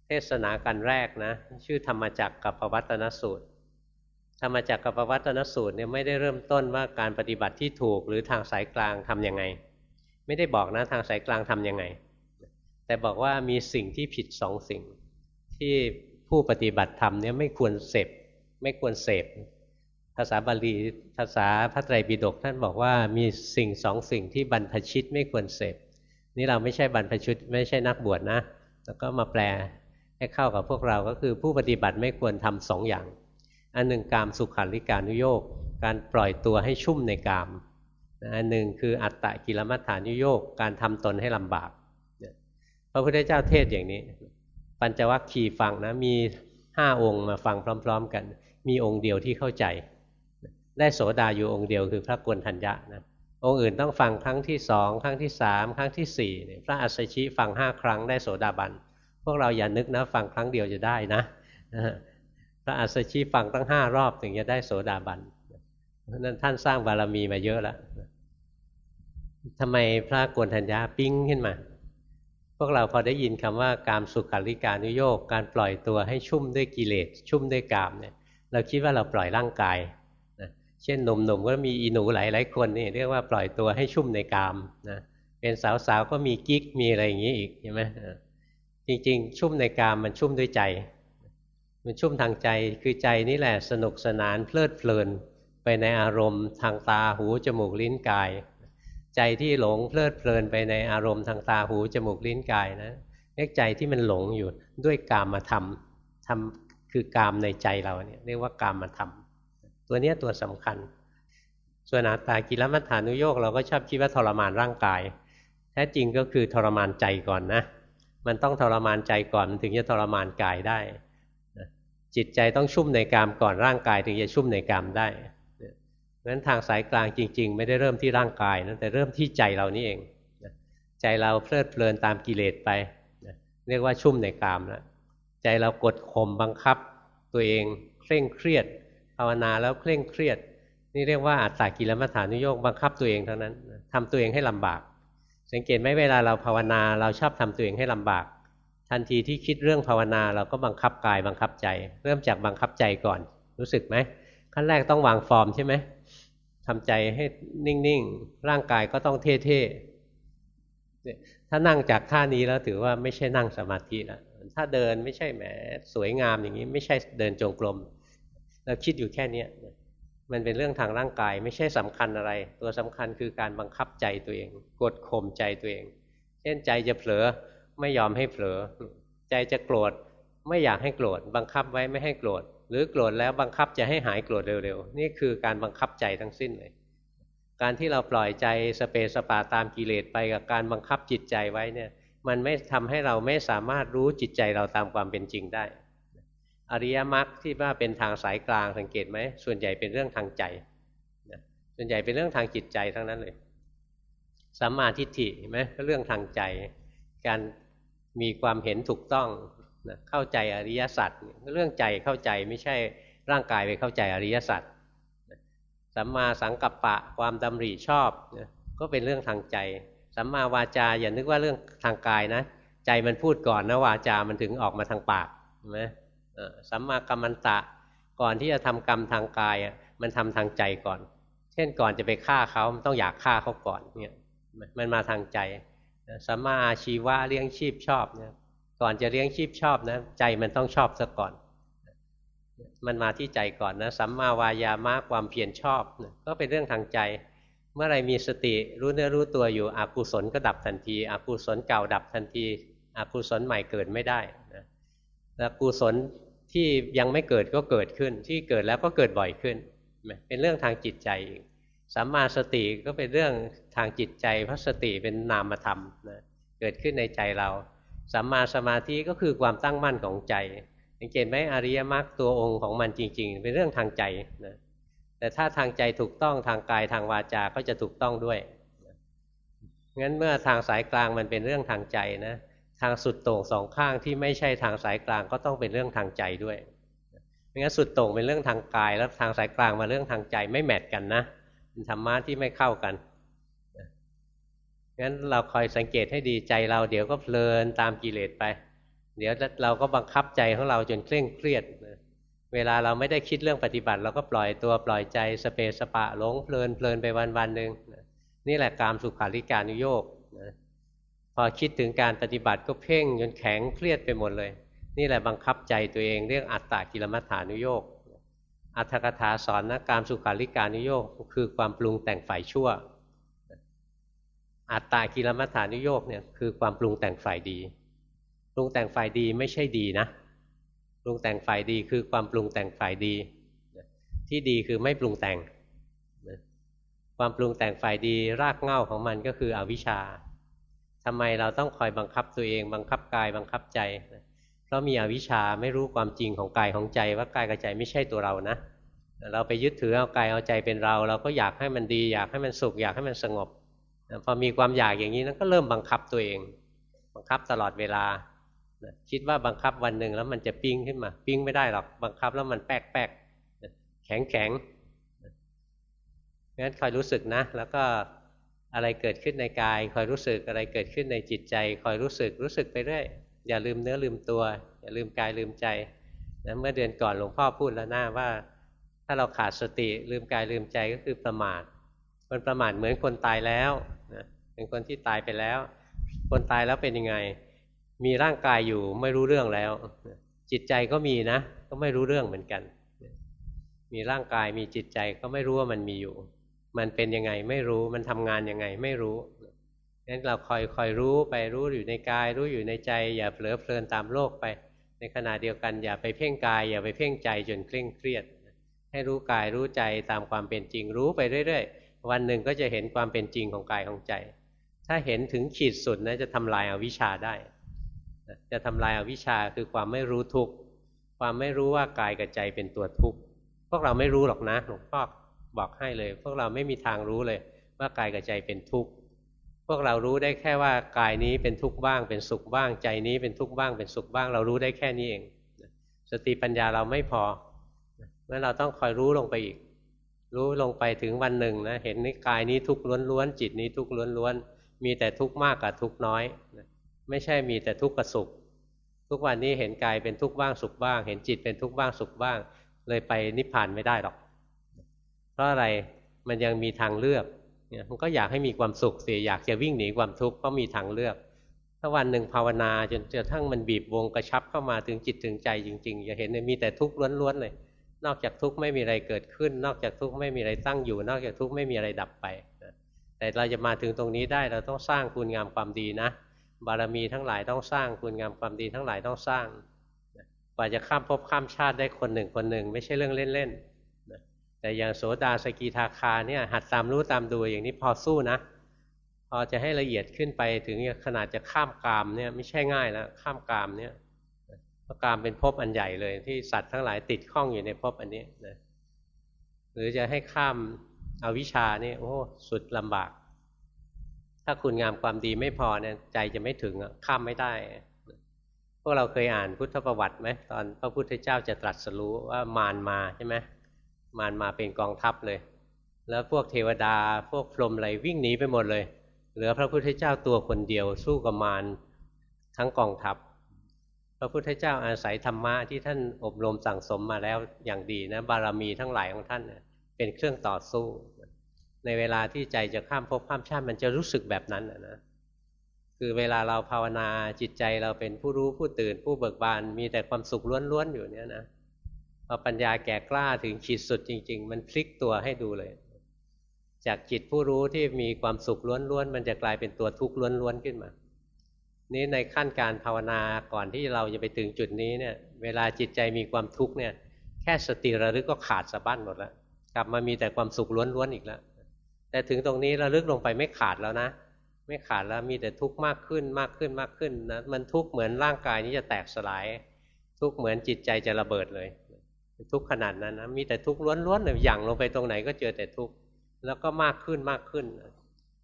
เทศนากันแรกนะ ชื่อธรรมจักรกับปวัตนสูตร ธรรมจักรกับปวัตนสูตรเนี่ยไม่ได้เริ่มต้นว่าการปฏิบัติที่ถูกหรือทางสายกลางทํำยังไง ไม่ได้บอกนะทางสายกลางทํำยังไง แต่บอกว่ามีสิ่งที่ผิดสองสิ่ง ที่ผู้ปฏิบัติธรรมเนี่ยไม่ควรเสพไม่ควรเสพภาษาบาลีภาษาพระไตรปิฎกท่านบอกว่ามีสิ่งสองสิ่งที่บรรพชิตไม่ควรเสพ นี่เราไม่ใช่บรรพชิตไม่ใช่นักบวชนะ แล้วก็มาแปลให้เข้ากับพวกเราก็คือผู้ปฏิบัติไม่ควรทำสองอย่าง อันหนึ่งกามสุขันลิการุโยกการปล่อยตัวให้ชุ่มในกามอันหนึ่งคืออัตตะกิลมัฏฐานุโยกการทำตนให้ลำบากพระพุทธเจ้าเทศอย่างนี้ ปัญจวัคคีย์ฟังนะมีห้าองค์มาฟังพร้อม ๆ กัน มีองค์เดียวที่เข้าใจ ได้โสดาอยู่องค์เดียวคือพระกวนทัญญะนะ องค์อื่นต้องฟังครั้งที่สองครั้งที่สามครั้งที่สี่พระอัสสชิฟังห้าครั้งได้โสดาบัน พวกเราอย่านึกนะฟังครั้งเดียวจะได้นะพระอัสสชิฟังตั้งห้ารอบถึงจะได้โสดาบันเพราะนั้นท่านสร้างบารมีมาเยอะแล้วทำไมพระกวนทัญญาปิ้งขึ้นมา พวกเราพอได้ยินคำว่าการสุขาริการนุโยกการปล่อยตัวให้ชุ่มด้วยกิเลสชุ่มด้วยกามเนี่ย เราคิดว่าเราปล่อยร่างกาย เช่นหนุ่มๆก็มีอีหนูหลายๆคนนี่เรียกว่าปล่อยตัวให้ชุ่มในกามนะเป็นสาวๆก็มีกิ๊กมีอะไรอย่างนี้อีกใช่ไหมจริงๆ ชุ่มในกามมันชุ่มด้วยใจ มันชุ่มทางใจคือใจนี่แหละสนุกสนานเพลิดเพลินไปในอารมณ์ทางตาหูจมูกลิ้นกาย ใจที่หลงเพลิดเพลินไปในอารมณ์ทางตาหูจมูกลิ้นกายนะเรียกใจที่มันหลงอยู่ด้วยกามมาทำทำคือกามในใจเราเนี่ยเรียกว่ากามมาทำ ตัวนี้ตัวสำคัญ ส่วนอาตากิลมัฏฐานุโยกเราก็ชอบคิดว่าทรมานร่างกาย แท้จริงก็คือทรมานใจก่อนนะ มันต้องทรมานใจก่อนถึงจะทรมานกายได้ จิตใจต้องชุ่มในกามก่อนร่างกายถึงจะชุ่มในกามได้เพราะฉะนั้นทางสายกลางจริง ๆ ไม่ได้เริ่มที่ร่างกายนะแต่เริ่มที่ใจเรานี่เองใจเราเพลิดเพลินตามกิเลสไปเรียกว่าชุ่มในกามแล้วใจเรากดข่มบังคับตัวเองเคร่งเครียด ภาวนาแล้วเคร่งเครียด นี่เรียกว่าอัตตากิลมัฐานุโยกบังคับตัวเองเท่านั้นทำตัวเองให้ลำบาก สังเกตไหมเวลาเราภาวนาเราชอบทำตัวเองให้ลำบาก ทันทีที่คิดเรื่องภาวนาเราก็บังคับกายบังคับใจ เริ่มจากบังคับใจก่อน รู้สึกไหมขั้นแรกต้องวางฟอร์มใช่ไหมทำใจให้นิ่งๆ ร่างกายก็ต้องเท่ๆ ถ้านั่งจากท่านี้แล้วถือว่าไม่ใช่นั่งสมาธิแล้วถ้าเดินไม่ใช่แหมสวยงามอย่างนี้ ไม่ใช่เดินจงกรม เราคิดอยู่แค่เนี้ยมันเป็นเรื่องทางร่างกายไม่ใช่สำคัญอะไร ตัวสำคัญคือการบังคับใจตัวเอง กดข่มใจตัวเอง เช่นใจจะเผลอไม่ยอมให้เผลอ ใจจะโกรธไม่อยากให้โกรธบังคับไว้ไม่ให้โกรธหรือโกรธแล้วบังคับจะให้หายโกรธเร็วๆ นี่คือการบังคับใจทั้งสิ้นเลย การที่เราปล่อยใจสเปสปาตามกิเลสไปกับการบังคับจิตใจไว้เนี่ย มันไม่ทำให้เราไม่สามารถรู้จิตใจเราตามความเป็นจริงได้ อริยมรรคที่ว่าเป็นทางสายกลางสังเกตไหมส่วนใหญ่เป็นเรื่องทางใจส่วนใหญ่เป็นเรื่องทางจิตใจทั้งนั้นเลยสัมมาทิฏฐิเห็นไหมก็เรื่องทางใจ การมีความเห็นถูกต้องนะเข้าใจอริยสัจเรื่องใจเข้าใจไม่ใช่ร่างกายไปเข้าใจอริยสัจสัมมาสังกัปปะความดำริชอบนะก็เป็นเรื่องทางใจสัมมาวาจาอย่านึกว่าเรื่องทางกายนะ ใจมันพูดก่อนนะวาจามันถึงออกมาทางปากเห็นไหม สัมมากรรมันตะ ก่อนที่จะทำกรรมทางกายมันทำทางใจก่อน เช่นก่อนจะไปฆ่าเขามันต้องอยากฆ่าเขาก่อนเนี่ยมันมาทางใจสัมมาอาชีวะเลี้ยงชีพชอบเนี่ยก่อนจะเลี้ยงชีพชอบนะใจมันต้องชอบซะก่อน มันมาที่ใจก่อนนะสัมมาวายามะความเพียรชอบนะก็เป็นเรื่องทางใจ เมื่อไรมีสติรู้เนื้อรู้ตัวอยู่อกุศลก็ดับทันทีอกุศลเก่าดับทันทีอกุศลใหม่เกิดไม่ได้นะแล้วกุศล ที่ยังไม่เกิดก็เกิดขึ้น ที่เกิดแล้วก็เกิดบ่อยขึ้น เป็นเรื่องทางจิตใจสัมมาสติก็เป็นเรื่องทางจิตใจเพราะสติเป็นนามธรรมนะเกิดขึ้นในใจเราสัมมาสมาธิก็คือความตั้งมั่นของใจสังเกตไหมอริยมรรคตัวองค์ของมันจริง ๆ เป็นเรื่องทางใจนะแต่ถ้าทางใจถูกต้องทางกายทางวาจาก็จะถูกต้องด้วยงั้นเมื่อทางสายกลางมันเป็นเรื่องทางใจนะ ทางสุดโต่งสองข้างที่ไม่ใช่ทางสายกลางก็ต้องเป็นเรื่องทางใจด้วยไม่งั้นสุดโต่งเป็นเรื่องทางกาย แล้วทางสายกลางมาเรื่องทางใจไม่แมทกันนะเป็นธรรมะที่ไม่เข้ากันงั้นเราคอยสังเกตให้ดีใจเราเดี๋ยวก็เพลินตามกิเลสไป เดี๋ยวเราก็บังคับใจของเราจนเคร่งเครียดเวลาเราไม่ได้คิดเรื่องปฏิบัติ เราก็ปล่อยตัวปล่อยใจสเปสปะหลงเพลินเพลินไปวันวันหนึ่งนี่แหละกามสุขาริการุโยก พอคิดถึงการปฏิบัติก็เพ่งจนแข็งเครียดไปหมดเลย นี่แหละบังคับใจตัวเองเรื่องอัตตากิลมัฏฐานุโยกอัตถกถาสอนนะการสุขาริการุโยกคือความปรุงแต่งฝ่ายชั่ว อัตตากิลมัฏฐานุโยกเนี่ยคือความปรุงแต่งฝ่ายดีปรุงแต่งฝ่ายดีไม่ใช่ดีนะปรุงแต่งฝ่ายดีคือความปรุงแต่งฝ่ายดี ที่ดีคือไม่ปรุงแต่ง ความปรุงแต่งฝ่ายดีรากเหง้าของมันก็คืออวิชชา ทำไมเราต้องคอยบังคับตัวเองบังคับกายบังคับใจ เพราะมีอวิชชาไม่รู้ความจริงของกายของใจว่ากายกับใจไม่ใช่ตัวเรานะเราไปยึดถือเอากายเอาใจเป็นเรา เราก็อยากให้มันดี อยากให้มันสุขอยากให้มันสงบพอมีความอยากอย่างนี้นั้นก็เริ่มบังคับตัวเอง บังคับตลอดเวลาคิดว่าบังคับวันหนึ่งแล้วมันจะปิ้งขึ้นมา ปิ้งไม่ได้หรอกบังคับแล้วมันแป๊กแป๊กแข็งแข็งงั้นคอยรู้สึกนะ แล้วก็ อะไรเกิดขึ้นในกาย คอยรู้สึกอะไรเกิดขึ้นในจิตใจ คอยรู้สึกรู้สึกไปเรื่อยอย่าลืมเนื้อลืมตัว อย่าลืมกายลืมใจนะเมื่อเดือนก่อนหลวงพ่อพูดแล้วหนะว่า ถ้าเราขาดสติลืมกายลืมใจก็คือประมาทคนประมาทเหมือนคนตายแล้วนะเป็นคนที่ตายไปแล้ว คนตายแล้วเป็นยังไง มีร่างกายอยู่ไม่รู้เรื่องแล้ว จิตใจก็มีนะ ก็ไม่รู้เรื่องเหมือนกัน มีร่างกายมีจิตใจก็ไม่รู้ว่ามันมีอยู่ มันเป็นยังไงไม่รู้มันทำงานยังไงไม่รู้งั้นเราคอยคอยรู้ไปรู้อยู่ในกาย รู้อยู่ในใจ อย่าเผลอเพลินตามโลกไป ในขณะเดียวกัน อย่าไปเพ่งกาย อย่าไปเพ่งใจจนเคร่งเครียด ให้รู้กายรู้ใจตามความเป็นจริงรู้ไปเรื่อยๆ วันหนึ่งก็จะเห็นความเป็นจริงของกายของใจ ถ้าเห็นถึงขีดสุดนะจะทำลายอาวิชชาได้ จะทำลายอาวิชชาคือความไม่รู้ทุกข์ความไม่รู้ว่ากายกับใจเป็นตัวทุกข์พวกเราไม่รู้หรอกนะหลวงพ่อ บอกให้เลย พวกเราไม่มีทางรู้เลยว่ากายกับใจเป็นทุกข์พวกเรารู้ได้แค่ว่ากายนี้เป็นทุกข์บ้าง เป็นสุขบ้าง ใจนี้เป็นทุกข์บ้าง เป็นสุขบ้าง เรารู้ได้แค่นี้เอง สติปัญญาเราไม่พอเมื่อเราต้องคอยรู้ลงไปอีก รู้ลงไปถึงวันหนึ่งนะเห็นนกายนี้ทุกข์ล้วนๆจิตนี้ทุกข์ล้วนๆมีแต่ทุกข์มากกับทุกข์น้อย ไม่ใช่มีแต่ทุกข์กับสุข ทุกวันนี้เห็นกายเป็นทุกข์บ้างสุขบ้าง เห็นจิตเป็นทุกข์บ้างสุขบ้าง เลยไปนิพพานไม่ได้หรอก เพราะอะไรมันยังมีทางเลือกเนี่ยมันก็อยากให้มีความสุขสิอยากจะวิ่งหนีความทุกข์เพราะมีทางเลือก ถ้าวันหนึ่งภาวนาจนกระทั่งมันบีบวงกระชับเข้ามาถึงจิตถึงใจจริงๆจะเห็นมีแต่ทุกข์ล้วนๆเลย นอกจากทุกข์ไม่มีอะไรเกิดขึ้น นอกจากทุกข์ไม่มีอะไรตั้งอยู่ นอกจากทุกข์ไม่มีอะไรดับไปแต่เราจะมาถึงตรงนี้ได้เราต้องสร้างคุณงามความดีนะ บารมีทั้งหลายต้องสร้างคุณงามความดีทั้งหลายต้องสร้างกว่าจะข้ามภพข้ามชาติได้คนหนึ่งคนหนึ่ง ไม่ใช่เรื่องเล่นๆ แต่อย่างโสดาสกีทาคาเนี่ยหัดตามรู้ตามดูอย่างนี้พอสู้นะ พอจะให้ละเอียดขึ้นไปถึงขนาดจะข้ามกามเนี่ยไม่ใช่ง่ายแล้วข้ามกามเนี่ยเพราะกามเป็นภพอันใหญ่เลย ที่สัตว์ทั้งหลายติดข้องอยู่ในภพอันนี้นะหรือจะให้ข้ามอาวิชานี่โอ้สุดลำบาก ถ้าคุณงามความดีไม่พอเนี่ยใจจะไม่ถึงข้ามไม่ได้ พวกเราเคยอ่านพุทธประวัติไหมตอนพระพุทธเจ้าจะตรัสรู้ว่ามารมาใช่ไหม มารมาเป็นกองทัพเลย แล้วพวกเทวดาพวกพรหมอะไรวิ่งหนีไปหมดเลย เหลือพระพุทธเจ้าตัวคนเดียวสู้กับมารทั้งกองทัพ พระพุทธเจ้าอาศัยธรรมะที่ท่านอบรมสั่งสมมาแล้วอย่างดีนะบารมีทั้งหลายของท่านเป็นเครื่องต่อสู้ ในเวลาที่ใจจะข้ามภพข้ามชาติมันจะรู้สึกแบบนั้นนะคือเวลาเราภาวนาจิตใจเราเป็นผู้รู้ผู้ตื่นผู้เบิกบานมีแต่ความสุขล้วนๆอยู่เนี่ยนะ พอปัญญาแก่กล้าถึงขีดสุดจริง ๆ มันพลิกตัวให้ดูเลย จากจิตผู้รู้ที่มีความสุขล้วนๆมันจะกลายเป็นตัวทุกข์ล้วนๆขึ้นมา นี้ในขั้นการภาวนาก่อนที่เราจะไปถึงจุดนี้เนี่ย เวลาจิตใจมีความทุกข์เนี่ย แค่สติระลึกก็ขาดสะบั้นหมดแล้วกลับมามีแต่ความสุขล้วนๆอีกแล้วแต่ถึงตรงนี้ระลึกลงไปไม่ขาดแล้วนะไม่ขาดแล้วมีแต่ทุกข์มากขึ้นมากขึ้นมากขึ้นนะมันทุกข์เหมือนร่างกายนี้จะแตกสลาย ทุกข์เหมือนจิตใจจะระเบิดเลย ทุกขนาดนั้นนะมีแต่ทุกข์ล้วนๆเลยอย่างลงไปตรงไหนก็เจอแต่ทุกข์แล้วก็มากขึ้นมากขึ้น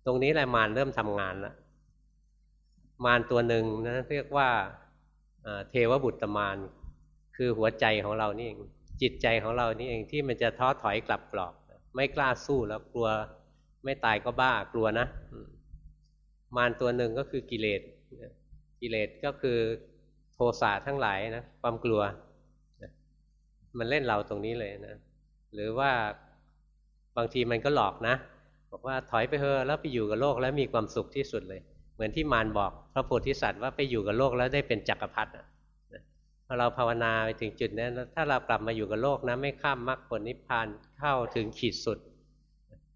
ตรงนี้แหละมารเริ่มทำงานแล้วมารตัวหนึ่งนะเรียกว่าเทวบุตรมารคือหัวใจของเรานี่เองจิตใจของเรานี่เองที่มันจะท้อถอยกลับกรอก ไม่กล้าสู้แล้วกลัวไม่ตายก็บ้ากลัวนะ มารตัวหนึ่งก็คือกิเลสกิเลสก็คือโทสะทั้งหลายนะความกลัว มันเล่นเราตรงนี้เลยนะหรือว่าบางทีมันก็หลอกนะ บอกว่าถอยไปเถอะแล้วไปอยู่กับโลกแล้วมีความสุขที่สุดเลย เหมือนที่มารบอกพระโพธิสัตว์ว่าไปอยู่กับโลกแล้วได้เป็นจักรพรรดิพอเราภาวนาไปถึงจุดนั้นถ้าเรากลับมาอยู่กับโลกนะไม่ข้ามมรรคผลนิพพานเข้าถึงขีดสุด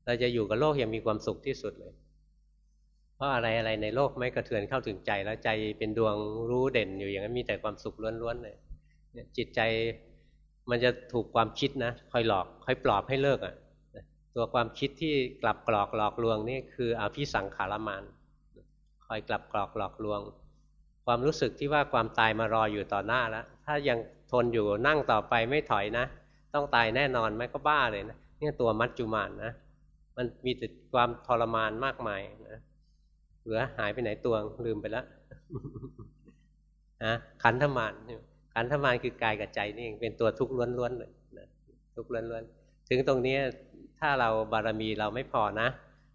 เราจะอยู่กับโลกอย่างมีความสุขที่สุดเลย เพราะอะไรอะไรในโลกไม่กระเทือนเข้าถึงใจแล้วใจเป็นดวงรู้เด่นอยู่อย่างนั้นมีแต่ความสุขล้วนๆเลยจิตใจ มันจะถูกความคิดนะคอยหลอกคอยปลอบให้เลิกอะ่ะตัวความคิดที่กลับกรอกหลอกลวงนี่คืออภิสังขารมานคอยกลับกรอกหลอกลวง ความรู้สึกที่ว่าความตายมารออยู่ต่อหน้าแล้วถ้ายังทนอยู่นั่งต่อไปไม่ถอยนะ ต้องตายแน่นอนไหมก็บ้าเลยนะเนี่ยตัวมัจจุมานนะ มันมีแต่ความทรมานมากมายนะเหลือหายไปไหนตัวลืมไปแล้วนะขันธมาร ขันธมารคือกายกับใจนี่เองเป็นตัวทุกข์ล้วนๆเลยทุกข์ล้วนๆ ถึงตรงนี้ถ้าเราบารมีเราไม่พอนะ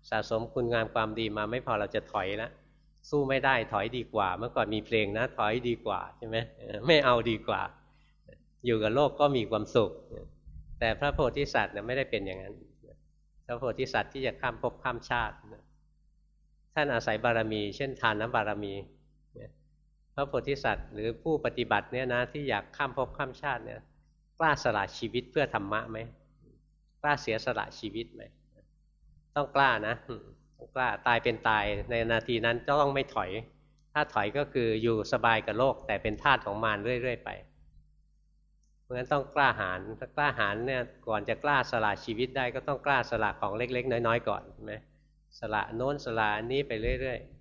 สะสมคุณงามความดีมาไม่พอเราจะถอยแล้วสู้ไม่ได้ถอยดีกว่า เมื่อก่อนมีเพลงนะ ถอยดีกว่าใช่ไหมไม่เอาดีกว่า อยู่กับโลกก็มีความสุข แต่พระโพธิสัตว์ไม่ได้เป็นอย่างนั้น พระโพธิสัตว์ที่จะข้ามภพข้ามชาติท่านอาศัยบารมี เช่นทานน้ำบารมี ระโพธิสัตว์ หรือผู้ปฏิบัติเนี่ยนะที่อยากข้ามภพข้ามชาติเนี่ยกล้าสละชีวิตเพื่อธรรมะไหมกล้าเสียสละชีวิตไหมต้องกล้านะต้องกล้าตายเป็นตายในนาทีนั้นต้องไม่ถอย ถ้าถอยก็คืออยู่สบายกับโลก แต่เป็นทาสของมารเรื่อย ๆ ไปเพราะฉะนั้นต้องกล้าหาญถ้ากล้าหาญเนี่ยก่อนจะกล้าสละชีวิตได้ก็ต้องกล้าสละของเล็ก ๆ น้อยๆก่อนใช่ไหมสละโน้นสละนี้ไปเรื่อย ๆ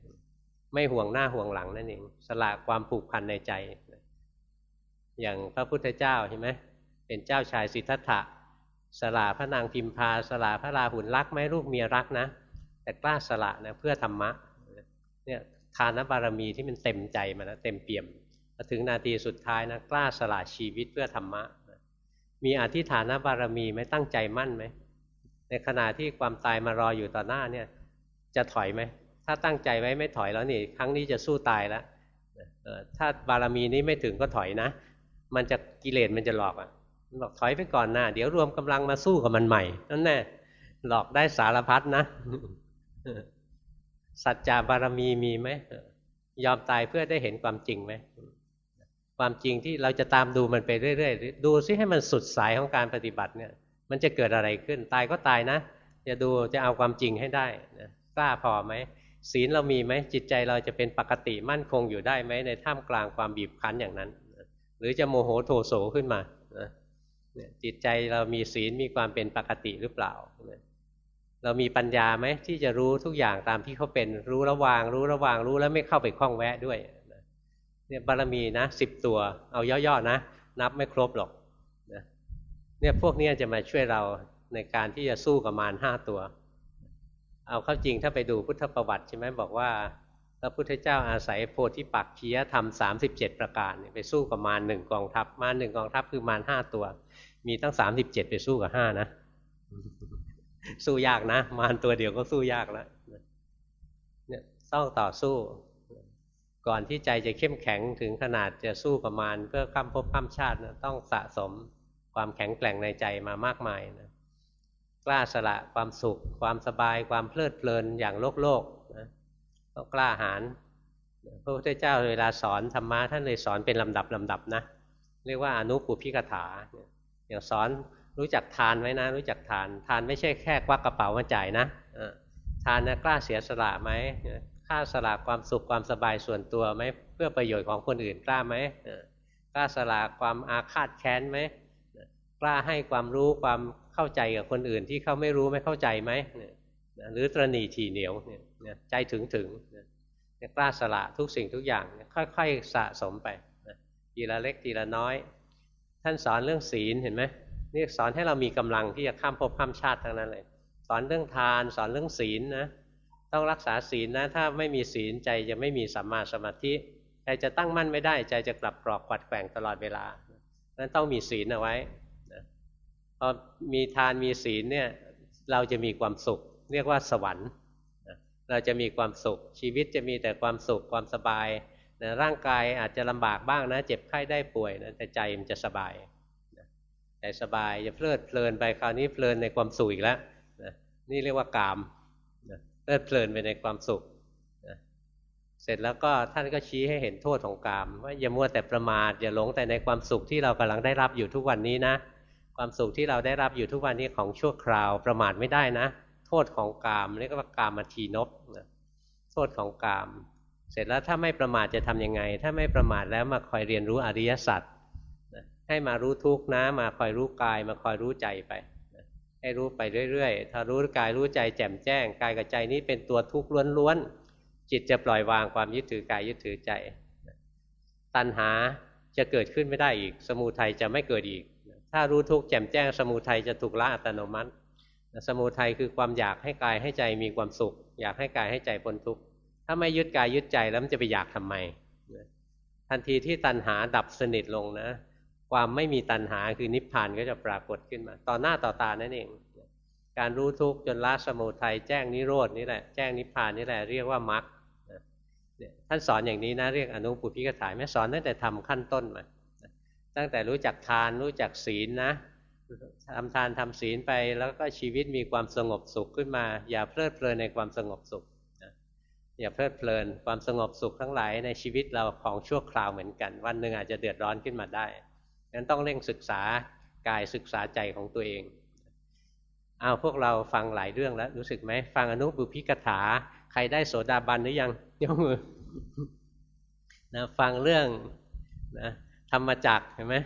ไม่ห่วงหน้าห่วงหลังนั่นเองสละความผูกพันในใจ อย่างพระพุทธเจ้าใช่ไหมเป็นเจ้าชายสิทธัตถะสละพระนางพิมพาสละพระราหุลรักไหมลูกเมียรักนะ แต่กล้าสละนะเพื่อธรรมะเนี่ยทานบารมีที่มันเต็มใจมาแล้วเต็มเปี่ยมมาถึงนาทีสุดท้ายนะกล้าสละชีวิตเพื่อธรรมะมีอธิฐานบารมีไหมตั้งใจมั่นไหมในขณะที่ความตายมารออยู่ต่อหน้าเนี่ย จะถอยไหม ถ้าตั้งใจไว้ไม่ถอยแล้วนี่ครั้งนี้จะสู้ตายแล้วถ้าบารมีนี้ไม่ถึงก็ถอยนะ มันจะกิเลสมันจะหลอกอะบอกถอยไปก่อนนะเดี๋ยวรวมกำลังมาสู้กับมันใหม่นั่นแน่หลอกได้สารพัดนะสัจจาบารมีมีไหมยอมตายเพื่อได้เห็นความจริงไหมความจริงที่เราจะตามดูมันไปเรื่อยๆดูซิให้มันสุดสายของการปฏิบัติเนี่ย มันจะเกิดอะไรขึ้น ตายก็ตายนะจะดูจะเอาความจริงให้ได้นะกล้าพอไหม ศีลเรามีไหมจิตใจเราจะเป็นปกติมั่นคงอยู่ได้ไหมในท่ามกลางความบีบคั้นอย่างนั้น หรือจะโมโหโทโสขึ้นมาจิตใจเรามีศีลมีความเป็นปกติหรือเปล่า เรามีปัญญาไหมที่จะรู้ทุกอย่างตามที่เขาเป็นรู้ระวาง รู้ระวางรู้แล้วไม่เข้าไปคล้องแวะด้วยเนี่ยบารมีนะสิบตัว เอาย่อๆนะ นับไม่ครบหรอกเนี่ยพวกนี้จะมาช่วยเราในการที่จะสู้กับมารห้าตัว เอาเข้าจริงถ้าไปดูพุทธประวัติใช่ไหมบอกว่าพระพุทธเจ้าอาศัยโพธิปักขียธรรมสามสิบเจ็ดประการไปสู้กับมารหนึ่งกองทัพ มารหนึ่งกองทัพคือมารห้าตัว มีตั้งสามสิบเจ็ดไปสู้กับห้านะ สู้ยากนะ มารตัวเดียวก็สู้ยากแล้วเนี่ยต้องต่อสู้ ก่อนที่ใจจะเข้มแข็งถึงขนาดจะสู้กับมารเพื่อข้ามภพข้ามชาตินะต้องสะสมความแข็งแกร่งในใจมามากมายนะ กล้าสละความสุข ความสบายความเพลิดเพลินอย่างโลกโลกนะต้องกล้าหาญพระพุทธเจ้าเวลาสอนธรรมะท่านเลยสอนเป็นลำดับลำดับนะเรียกว่าอนุปุพิกถาอย่างสอนรู้จักทานไว้นะ รู้จักทานทานไม่ใช่แค่ควักกระเป๋ามาจ่ายนะทานนะกล้าเสียสละไหมกล้าสละความสุขความสบายส่วนตัวไหมเพื่อประโยชน์ของคนอื่นกล้าไหมกล้าสละความอาฆาตแค้นไหมกล้าให้ความรู้ความ เข้าใจกับคนอื่นที่เขาไม่รู้ไม่เข้าใจไหมหรือตรณีทีเหนียวเนี่ยใจถึงถึงกล้าสละทุกสิ่งทุกอย่างค่อยๆสะสมไปทีละเล็กทีละน้อย ท่านสอนเรื่องศีลเห็นไหมนี่สอนให้เรามีกำลังที่จะข้ามภพข้ามชาติทั้งนั้นเลย สอนเรื่องทานสอนเรื่องศีลนะต้องรักษาศีลนะ ถ้าไม่มีศีลใจจะไม่มีสัมมาสมาธิใจจะตั้งมั่นไม่ได้ ใจจะกลับกรอกกวัดแกว่งตลอดเวลานั้นต้องมีศีลเอาไว้ พอมีทานมีศีลเนี่ยเราจะมีความสุข เรียกว่าสวรรค์เราจะมีความสุข ชีวิตจะมีแต่ความสุขความสบายนะร่างกายอาจจะลำบากบ้างนะ เจ็บไข้ได้ป่วยนะแต่ใจมันจะสบายใจสบายจะเพลิดเพลินไปคราวนี้เพลินในความสุขอีกแล้วนะนี่เรียกว่ากามนะเพลิดเพลินไปในความสุขนะเสร็จแล้วก็ท่านก็ชี้ให้เห็นโทษของกาม ว่าอย่ามัวแต่ประมาทอย่าหลงแต่ในความสุขที่เรากำลังได้รับอยู่ทุกวันนี้นะ ความสุขที่เราได้รับอยู่ทุกวันนี้ของชั่วคราวประมาทไม่ได้นะ โทษของกามเรียกว่ากามมาทีนบนะโทษของกาม เสร็จแล้วถ้าไม่ประมาทจะทํำยังไง ถ้าไม่ประมาทแล้วมาคอยเรียนรู้อริยสัจให้มารู้ทุกนะ มาคอยรู้กาย มาคอยรู้ใจไปให้รู้ไปเรื่อยๆ ถ้ารู้กายรู้ใจแจ่มแจ้ง กายกับใจนี้เป็นตัวทุกข์ล้วนๆจิตจะปล่อยวางความยึดถือกายยึดถือใจ ตัณหาจะเกิดขึ้นไม่ได้อีก สมุทัยจะไม่เกิดอีก ถ้ารู้ทุกข์แจ่มแจ้งสมุทัยจะถูกละอัตโนมัติ สมุทัยคือความอยากให้กายให้ใจมีความสุข อยากให้กายให้ใจพ้นทุกข์ถ้าไม่ยึดกายยึดใจแล้วมันจะไปอยากทำไมทันทีที่ตัณหาดับสนิทลงนะ ความไม่มีตัณหาคือนิพพานก็จะปรากฏขึ้นมา ต่อหน้าต่อตานั่นเอง การรู้ทุกข์จนละสมุทัยแจ้งนิโรธนี่แหละแจ้งนิพพานนี่แหละเรียกว่ามรรคท่านสอนอย่างนี้นะเรียกอนุปุพิกถายไม่สอนตั้งแต่ทำขั้นต้นมา ตั้งแต่รู้จักทานรู้จักศีลนะทำทานทำศีลไปแล้วก็ชีวิตมีความสงบสุขขึ้นมา อย่าเพลิดเพลินในความสงบสุขอย่าเพลิดเพลินความสงบสุขทั้งหลายในชีวิตเราของชั่วคราวเหมือนกัน วันหนึ่งอาจจะเดือดร้อนขึ้นมาได้งั้นต้องเร่งศึกษากายศึกษาใจของตัวเองเอาพวกเราฟังหลายเรื่องแล้วรู้สึกไหมฟังอนุบุพิกถา ใครได้โสดาบันหรือยังยกมือนะฟังเรื่องนะ ธรรมจักเห็นไหม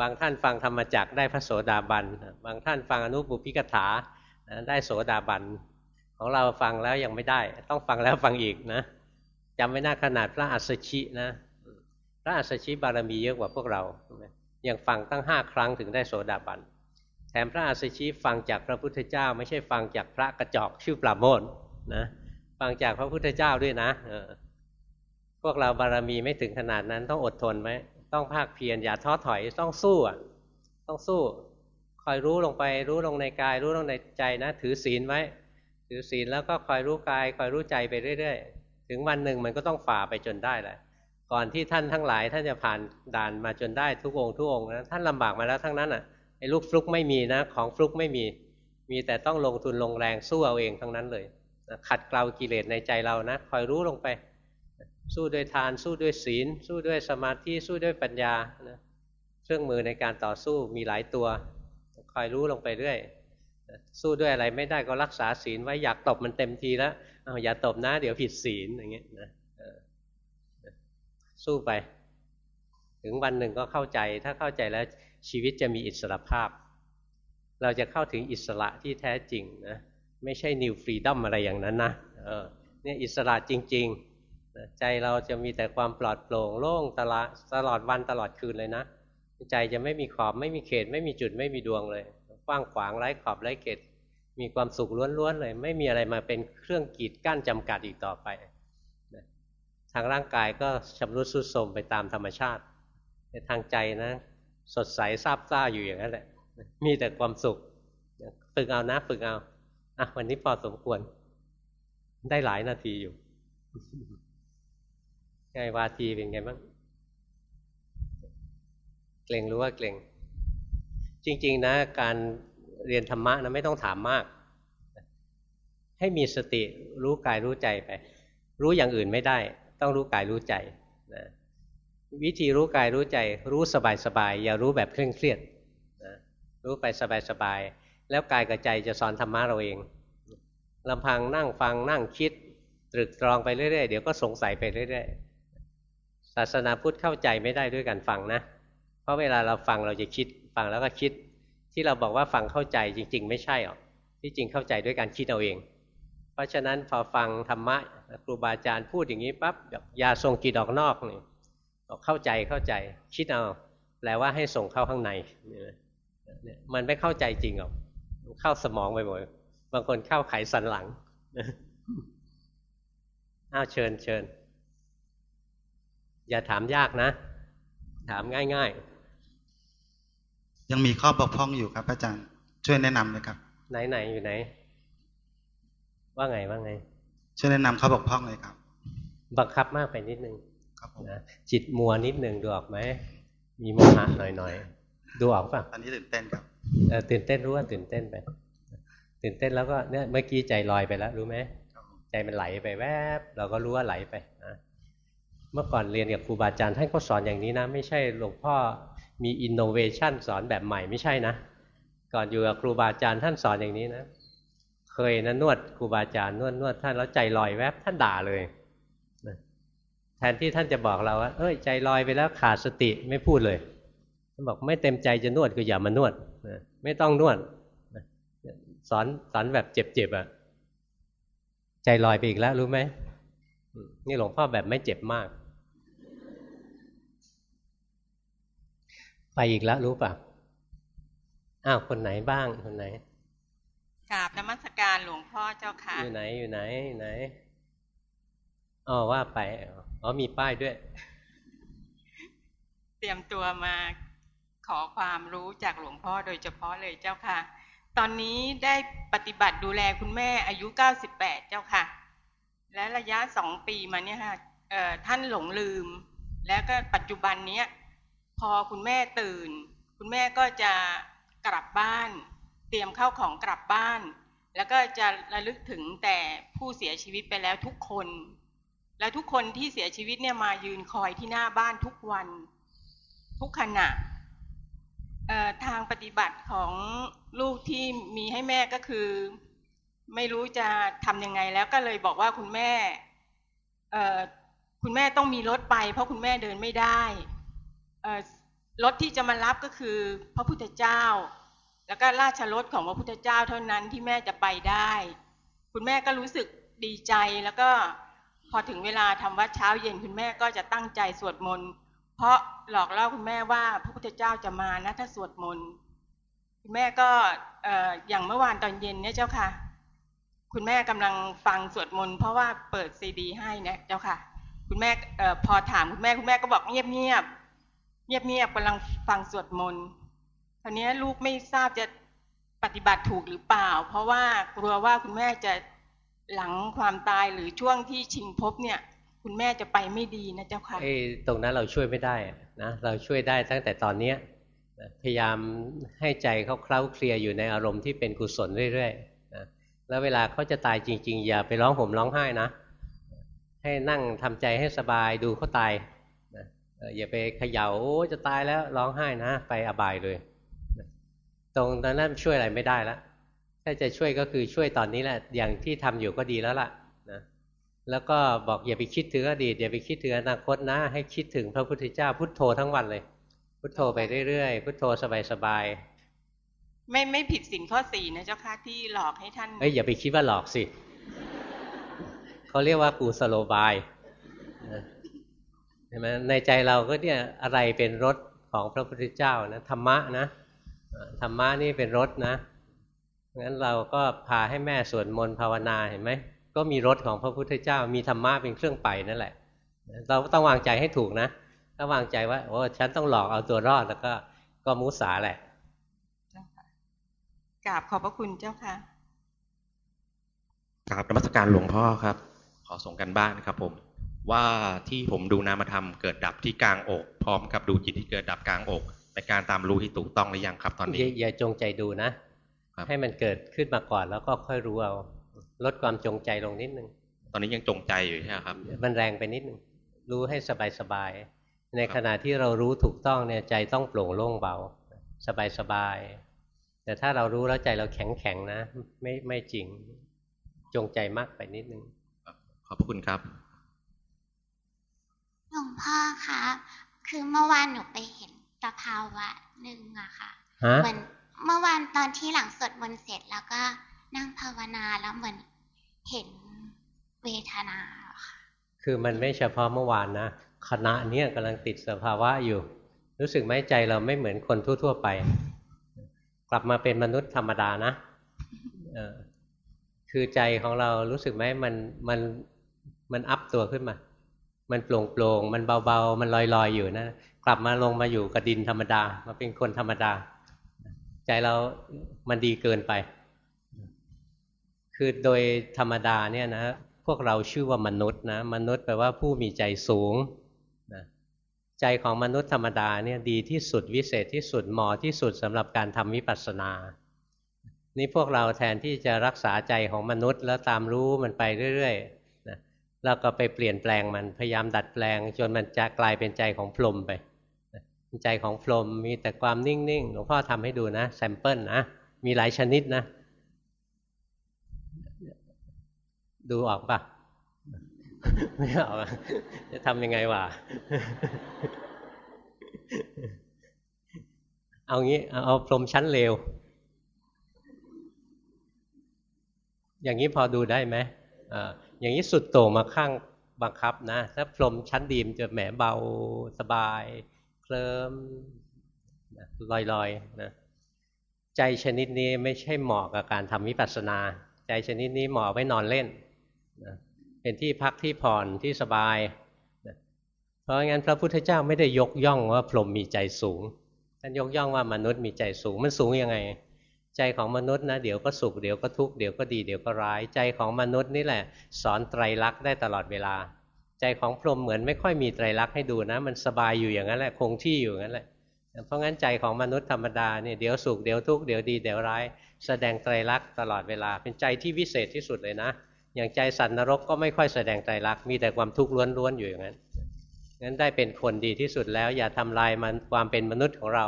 บางท่านฟังธรรมจักได้พระโสดาบัน บางท่านฟังอนุบุพิกถานะได้โสดาบัน ของเราฟังแล้วยังไม่ได้ ต้องฟังแล้วฟังอีกนะจำไว้หน้าขนาดพระอัสสชินะพระอัสสชิบารมีเยอะกว่าพวกเรายังฟังตั้งห้าครั้งถึงได้โสดาบัน แถมพระอัสสชิฟังจากพระพุทธเจ้า ไม่ใช่ฟังจากพระกระจอกชื่อปราโมทนะฟังจากพระพุทธเจ้าด้วยนะพวกเราบารมีไม่ถึงขนาดนั้นต้องอดทนไหม ต้องภาคเพียรอย่าท้อถอยต้องสู้อะต้องสู้ คอยรู้ลงไป รู้ลงในกาย รู้ลงในใจนะ ถือศีลไว้ ถือศีลแล้วก็คอยรู้กาย คอยรู้ใจไปเรื่อยๆ ถึงวันหนึ่งมันก็ต้องฝ่าไปจนได้แหละก่อนที่ท่านทั้งหลาย ท่านจะผ่านด่านมาจนได้ทุกองค์ทุกองค์นะท่านลำบากมาแล้วทั้งนั้นอะไอ้ลูกฟลุกไม่มีนะ ของฟลุกไม่มี มีแต่ต้องลงทุนลงแรงสู้เอาเองทั้งนั้นเลยขัดเกลากิเลสในใจเรานะคอยรู้ลงไป สู้ด้วยทาน สู้ด้วยศีล สู้ด้วยสมาธิสู้ด้วยปัญญานะเครื่องมือในการต่อสู้มีหลายตัวคอยรู้ลงไปเรื่อยสู้ด้วยอะไรไม่ได้ก็รักษาศีลไว้อยากตบมันเต็มทีแล้วเอาอย่าตบนะ เดี๋ยวผิดศีลอย่างเงี้ยนะสู้ไป ถึงวันหนึ่งก็เข้าใจ ถ้าเข้าใจแล้วชีวิตจะมีอิสระภาพ เราจะเข้าถึงอิสระที่แท้จริงนะไม่ใช่นิวฟรีดัมอะไรอย่างนั้นนะเออเนี่ยอิสระจริง ๆ ใจเราจะมีแต่ความปลอดโปร่งโล่งตลอดตลอดวันตลอดคืนเลยนะ ใจจะไม่มีขอบไม่มีเขต ไม่มีจุดไม่มีดวงเลยกว้างขวางไร้ขอบไร้เขต มีความสุขล้วนๆเลย ไม่มีอะไรมาเป็นเครื่องกีดกั้นจำกัดอีกต่อไปทางร่างกายก็ชำรุดสุดโทรมไปตามธรรมชาติในทางใจนะ สดใสซาบซ่าอยู่อย่างนั้นแหละ มีแต่ความสุขฝึกเอานะฝึกเอาอะวันนี้พอสมควร ได้หลายนาทีอยู่ ไงวาทีเป็นไงบ้างเกรงรู้ว่าเกรงจริง ๆ นะ การเรียนธรรมะนะไม่ต้องถามมาก ให้มีสติรู้กายรู้ใจไป รู้อย่างอื่นไม่ได้ ต้องรู้กายรู้ใจนะวิธีรู้กายรู้ใจ รู้สบายๆอย่ารู้แบบเคร่งเครียดนะรู้ไปสบายๆแล้วกายกับใจจะสอนธรรมะเราเองลำพังนั่งฟังนั่งคิด ตรึกตรองไปเรื่อยๆ เดี๋ยวก็สงสัยไปเรื่อยๆ ศาสนาพุทธเข้าใจไม่ได้ด้วยการฟังนะ เพราะเวลาเราฟังเราจะคิดฟังแล้วก็คิด ที่เราบอกว่าฟังเข้าใจจริง ๆ ไม่ใช่หรอกที่จริงเข้าใจด้วยการคิดเอาเอง เพราะฉะนั้นพอฟังธรรมะครูบาอาจารย์พูดอย่างนี้ปั๊บยาทรงกิดออกนอกนี่บอกเข้าใจเข้าใจคิดเอาแปลว่าให้ส่งเข้าข้างในมันไม่เข้าใจจริงหรอกเข้าสมองไปหมดบางคนเข้าไขสันหลังอ้าวเชิญเชิญ อย่าถามยากนะ ถามง่าย ๆ ยังมีข้อบกพร่องอยู่ครับ อาจารย์ ช่วยแนะนำเลยครับ ไหนไหนอยู่ไหน ว่าไงว่าไง ช่วยแนะนำข้อบกพร่องเลยครับ บังคับมากไปนิดนึงครับผมนะจิตมัวนิดนึงดูออกไหมมีโมหะหน่อยๆดูออกป่ะตอนนี้ตื่นเต้นครับเออตื่นเต้นรู้ว่าตื่นเต้นไปตื่นเต้นแล้วก็เนี่ยเมื่อกี้ใจลอยไปแล้ว รู้ไหมใจมันไหลไปแวบ เราก็รู้ว่าไหลไปนะ เมื่อก่อนเรียนกับครูบาอาจารย์ท่านก็สอนอย่างนี้นะ ไม่ใช่หลวงพ่อมีอินโนเวชันสอนแบบใหม่ไม่ใช่นะ ก่อนอยู่กับครูบาอาจารย์ท่านสอนอย่างนี้นะ เคยนะนวดครูบาอาจารย์นวดนวดท่านแล้วใจลอยแวบท่านด่าเลยแทนที่ท่านจะบอกเราว่าเอ้ยใจลอยไปแล้วขาดสติไม่พูดเลยท่านบอกไม่เต็มใจจะนวดก็อย่ามานวดไม่ต้องนวดสอนสอนแบบเจ็บๆอะ่ะ ใจลอยไปอีกแล้วรู้ไหมนี่หลวงพ่อแบบไม่เจ็บมาก ไปอีกแล้วรู้ป่ะอ้าวคนไหนบ้างคนไหนกราบนมัสการหลวงพ่อเจ้าค่ะ อยู่ไหนอยู่ไหนไหนอ๋อว่าไปอ๋อมีป้ายด้วยตรียมตัวมาขอความรู้จากหลวงพ่อโดยเฉพาะเลยเจ้าค่ะ ตอนนี้ได้ปฏิบัติดูแลคุณแม่อายุ 98 เจ้าค่ะ และระยะสองปีมาเนี่ยค่ะเอ่อท่านหลงลืม แล้วก็ปัจจุบันเนี้ยพ อคุณแม่ตื่น คุณแม่ก็จะกลับบ้าน เตรียมเข้าของกลับบ้าน แล้วก็จะระลึกถึงแต่ผู้เสียชีวิตไปแล้วทุกคน แล้วทุกคนที่เสียชีวิตเนี่ยมายืนคอยที่หน้าบ้านทุกวัน ทุกขณะทางปฏิบัติของลูกที่มีให้แม่ก็คือ ไม่รู้จะทำยังไงแล้วก็เลยบอกว่าคุณแม่คุณแม่ต้องมีรถไป เพราะคุณแม่เดินไม่ได้ รถที่จะมารับก็คือพระพุทธเจ้า แล้วก็ราชรถของพระพุทธเจ้าเท่านั้นที่แม่จะไปได้ คุณแม่ก็รู้สึกดีใจแล้วก็พอถึงเวลาทำวัดเช้าเย็นคุณแม่ก็จะตั้งใจสวดมนต์เพราะหลอกล่อคุณแม่ว่าพระพุทธเจ้าจะมานะถ้าสวดมนต์คุณแม่ก็อย่างเมื่อวานตอนเย็นเนี่ยเจ้าค่ะ คุณแม่กำลังฟังสวดมนต์เพราะว่าเปิดซีดีให้นะเจ้าค่ะ คุณแม่อพอถามคุณแม่คุณแม่ก็บอกเงียบเงียบ เงียบๆกำลังฟังสวดมนต์คราวนี้ลูกไม่ทราบจะปฏิบัติถูกหรือเปล่า เพราะว่ากลัวว่าคุณแม่จะหลังความตายหรือช่วงที่ชิงภพเนี่ย คุณแม่จะไปไม่ดีนะเจ้าค่ะไอ้ตรงนั้นเราช่วยไม่ได้นะเราช่วยได้ตั้งแต่ตอนเนี้ยพยายามให้ใจเขาเคล้าเคลียอยู่ในอารมณ์ที่เป็นกุศลเรื่อยๆนะแล้วเวลาเขาจะตายจริง ๆ อย่าไปร้องห่มร้องไห้นะ ให้นั่งทำใจให้สบายดูเขาตาย อ่ออย่าไปเขย่าโอ้จะตายแล้วร้องไห้นะ ไปอบายเลยนะตรงนั้นช่วยอะไรไม่ได้แล้วถ้าจะช่วยก็คือช่วยตอนนี้แหละ อย่างที่ทำอยู่ก็ดีแล้วล่ะนะแล้วก็บอกอย่าไปคิดถึงอดีตอย่าไปคิดถึงอนาคตนะ ให้คิดถึงพระพุทธเจ้าพุทโธทั้งวันเลย พุทโธไปเรื่อยๆพุทโธสบายไม่ไม่ผิดสินข้อสี่นะเจ้าค่ะที่หลอกให้ท่านๆเอ้ยอย่าไปคิดว่าหลอกสิเขาเรียกว่ากูสโลบายนะ เห็นไหมในใจเราก็เนี่ยอะไรเป็นรถของพระพุทธเจ้านะธรรมะนะเอ่อธรรมะนี่เป็นรถนะงั้นเราก็พาให้แม่สวดมนต์ภาวนาเห็นไหมก็มีรถของพระพุทธเจ้า มีธรรมะเป็นเครื่องไปนั่นแหละ เราต้องวางใจให้ถูกนะถ้าวางใจว่าโอ้ฉันต้องหลอกเอาตัวรอดแล้วก็ก็มุสาแหละกราบขอบพระคุณเจ้าค่ะกราบนมัสการหลวงพ่อครับ ขอส่งกันบ้านนะครับผม ว่าที่ผมดูนามธรรมเกิดดับที่กลางอก พร้อมกับดูจิตที่เกิดดับกลางอกเป็นการตามรู้ที่ถูกต้องหรือยังครับตอนอนี้ย่าอย่าจงใจดูนะครับให้มันเกิดขึ้นมาก่อนแล้วก็ค่อยรู้เอาลดความจงใจลงนิดนึงตอนนี้ยังจงใจอยู่ใช่ไหมครับ มันแรงไปนิดนึงรู้ให้สบายสบายๆในขณะที่เรารู้ถูกต้องเนี่ยใจต้องโปร่งโล่งเบา สบายสบายๆแต่ถ้าเรารู้แล้วใจเราแข็งแข็งๆนะ ไม่ไม่จริงจงใจมากไปนิดนึงขอบพระคุณครับ หลวงพ่อคะคือเมื่อวานหนูไปเห็นสภาวะหนึ่งอะค่ะฮะเหมือนเมื่อวานตอนที่หลังสวดมนต์เสร็จแล้วก็นั่งภาวนาแล้วเหมือนเห็นเวทนาอะค่ะคือมันไม่เฉพาะเมื่อวานนะคณะเนี้ยกำลังติดสภาวะอยู่ รู้สึกไหมใจเราไม่เหมือนคนทั่ว ๆ ไป กลับมาเป็นมนุษย์ธรรมดานะเออคือใจของเรารู้สึกไหมมันมันมันอัพตัวขึ้นมา มันโปร่งโปร่งๆมันเบาๆ มันลอยๆอยู่นะ กลับมาลงมาอยู่กับดินธรรมดา มาเป็นคนธรรมดา ใจเรามันดีเกินไป คือโดยธรรมดาเนี่ยนะ พวกเราชื่อว่ามนุษย์นะ มนุษย์แปลว่าผู้มีใจสูงนะใจของมนุษย์ธรรมดาเนี่ยดีที่สุดวิเศษที่สุดเหมาะที่สุดสำหรับการทำวิปัสสนานี่พวกเราแทนที่จะรักษาใจของมนุษย์ แล้วตามรู้มันไปเรื่อย แล้วก็ไปเปลี่ยนแปลงมันพยายามดัดแปลง จนมันจะกลายเป็นใจของพรหมไป ใจของพรหมมีแต่ความนิ่งๆหลวงพ่อทำให้ดูนะ sample นะมีหลายชนิดนะ ดูออกปะไม่ออกอะจะทำยังไงวะเอางี้ เอาพรมชั้นเลว อย่างนี้พอดูได้ไหมอ่า อย่างนี้สุดโต่งมาข้างบังคับนะ ถ้าพรมชั้นดีมจะแหมเบาสบาย เคลิมลอยๆนะใจชนิดนี้ไม่ใช่เหมาะกับการทำวิปัสสนา ใจชนิดนี้เหมาะไว้นอนเล่นนะเป็นที่พักที่ผ่อนที่สบายนะเพราะงั้นพระพุทธเจ้าไม่ได้ยกย่องว่าพรหมมีใจสูงท่านยกย่องว่ามนุษย์มีใจสูงมันสูงยังไง ใจของมนุษย์นะเดี๋ยวก็สุขเดี๋ยวก็ทุกข์เดี๋ยวก็ดีเดี๋ยวก็ร้าย ใจของมนุษย์นี่แหละ สอนไตรลักษณ์ได้ตลอดเวลา ใจของพรหมเหมือนไม่ค่อยมีไตรลักษณ์ให้ดูนะ มันสบายอยู่อย่างนั้นแหละคงที่อยู่อย่างนั้นแหละเพราะงั้นใจของมนุษย์ธรรมดาเนี่ยเดี๋ยวสุขเดี๋ยวทุกข์เดี๋ยวดีเดี๋ยวร้าย แสดงไตรลักษณ์ตลอดเวลา เป็นใจที่วิเศษที่สุดเลยนะ อย่างใจสัตว์นรกก็ไม่ค่อยแสดงไตรลักษณ์มีแต่ความทุกข์ล้วนๆอยู่อย่างนั้นงั้นได้เป็นคนดีที่สุดแล้ว อย่าทำลายมันความเป็นมนุษย์ของเรา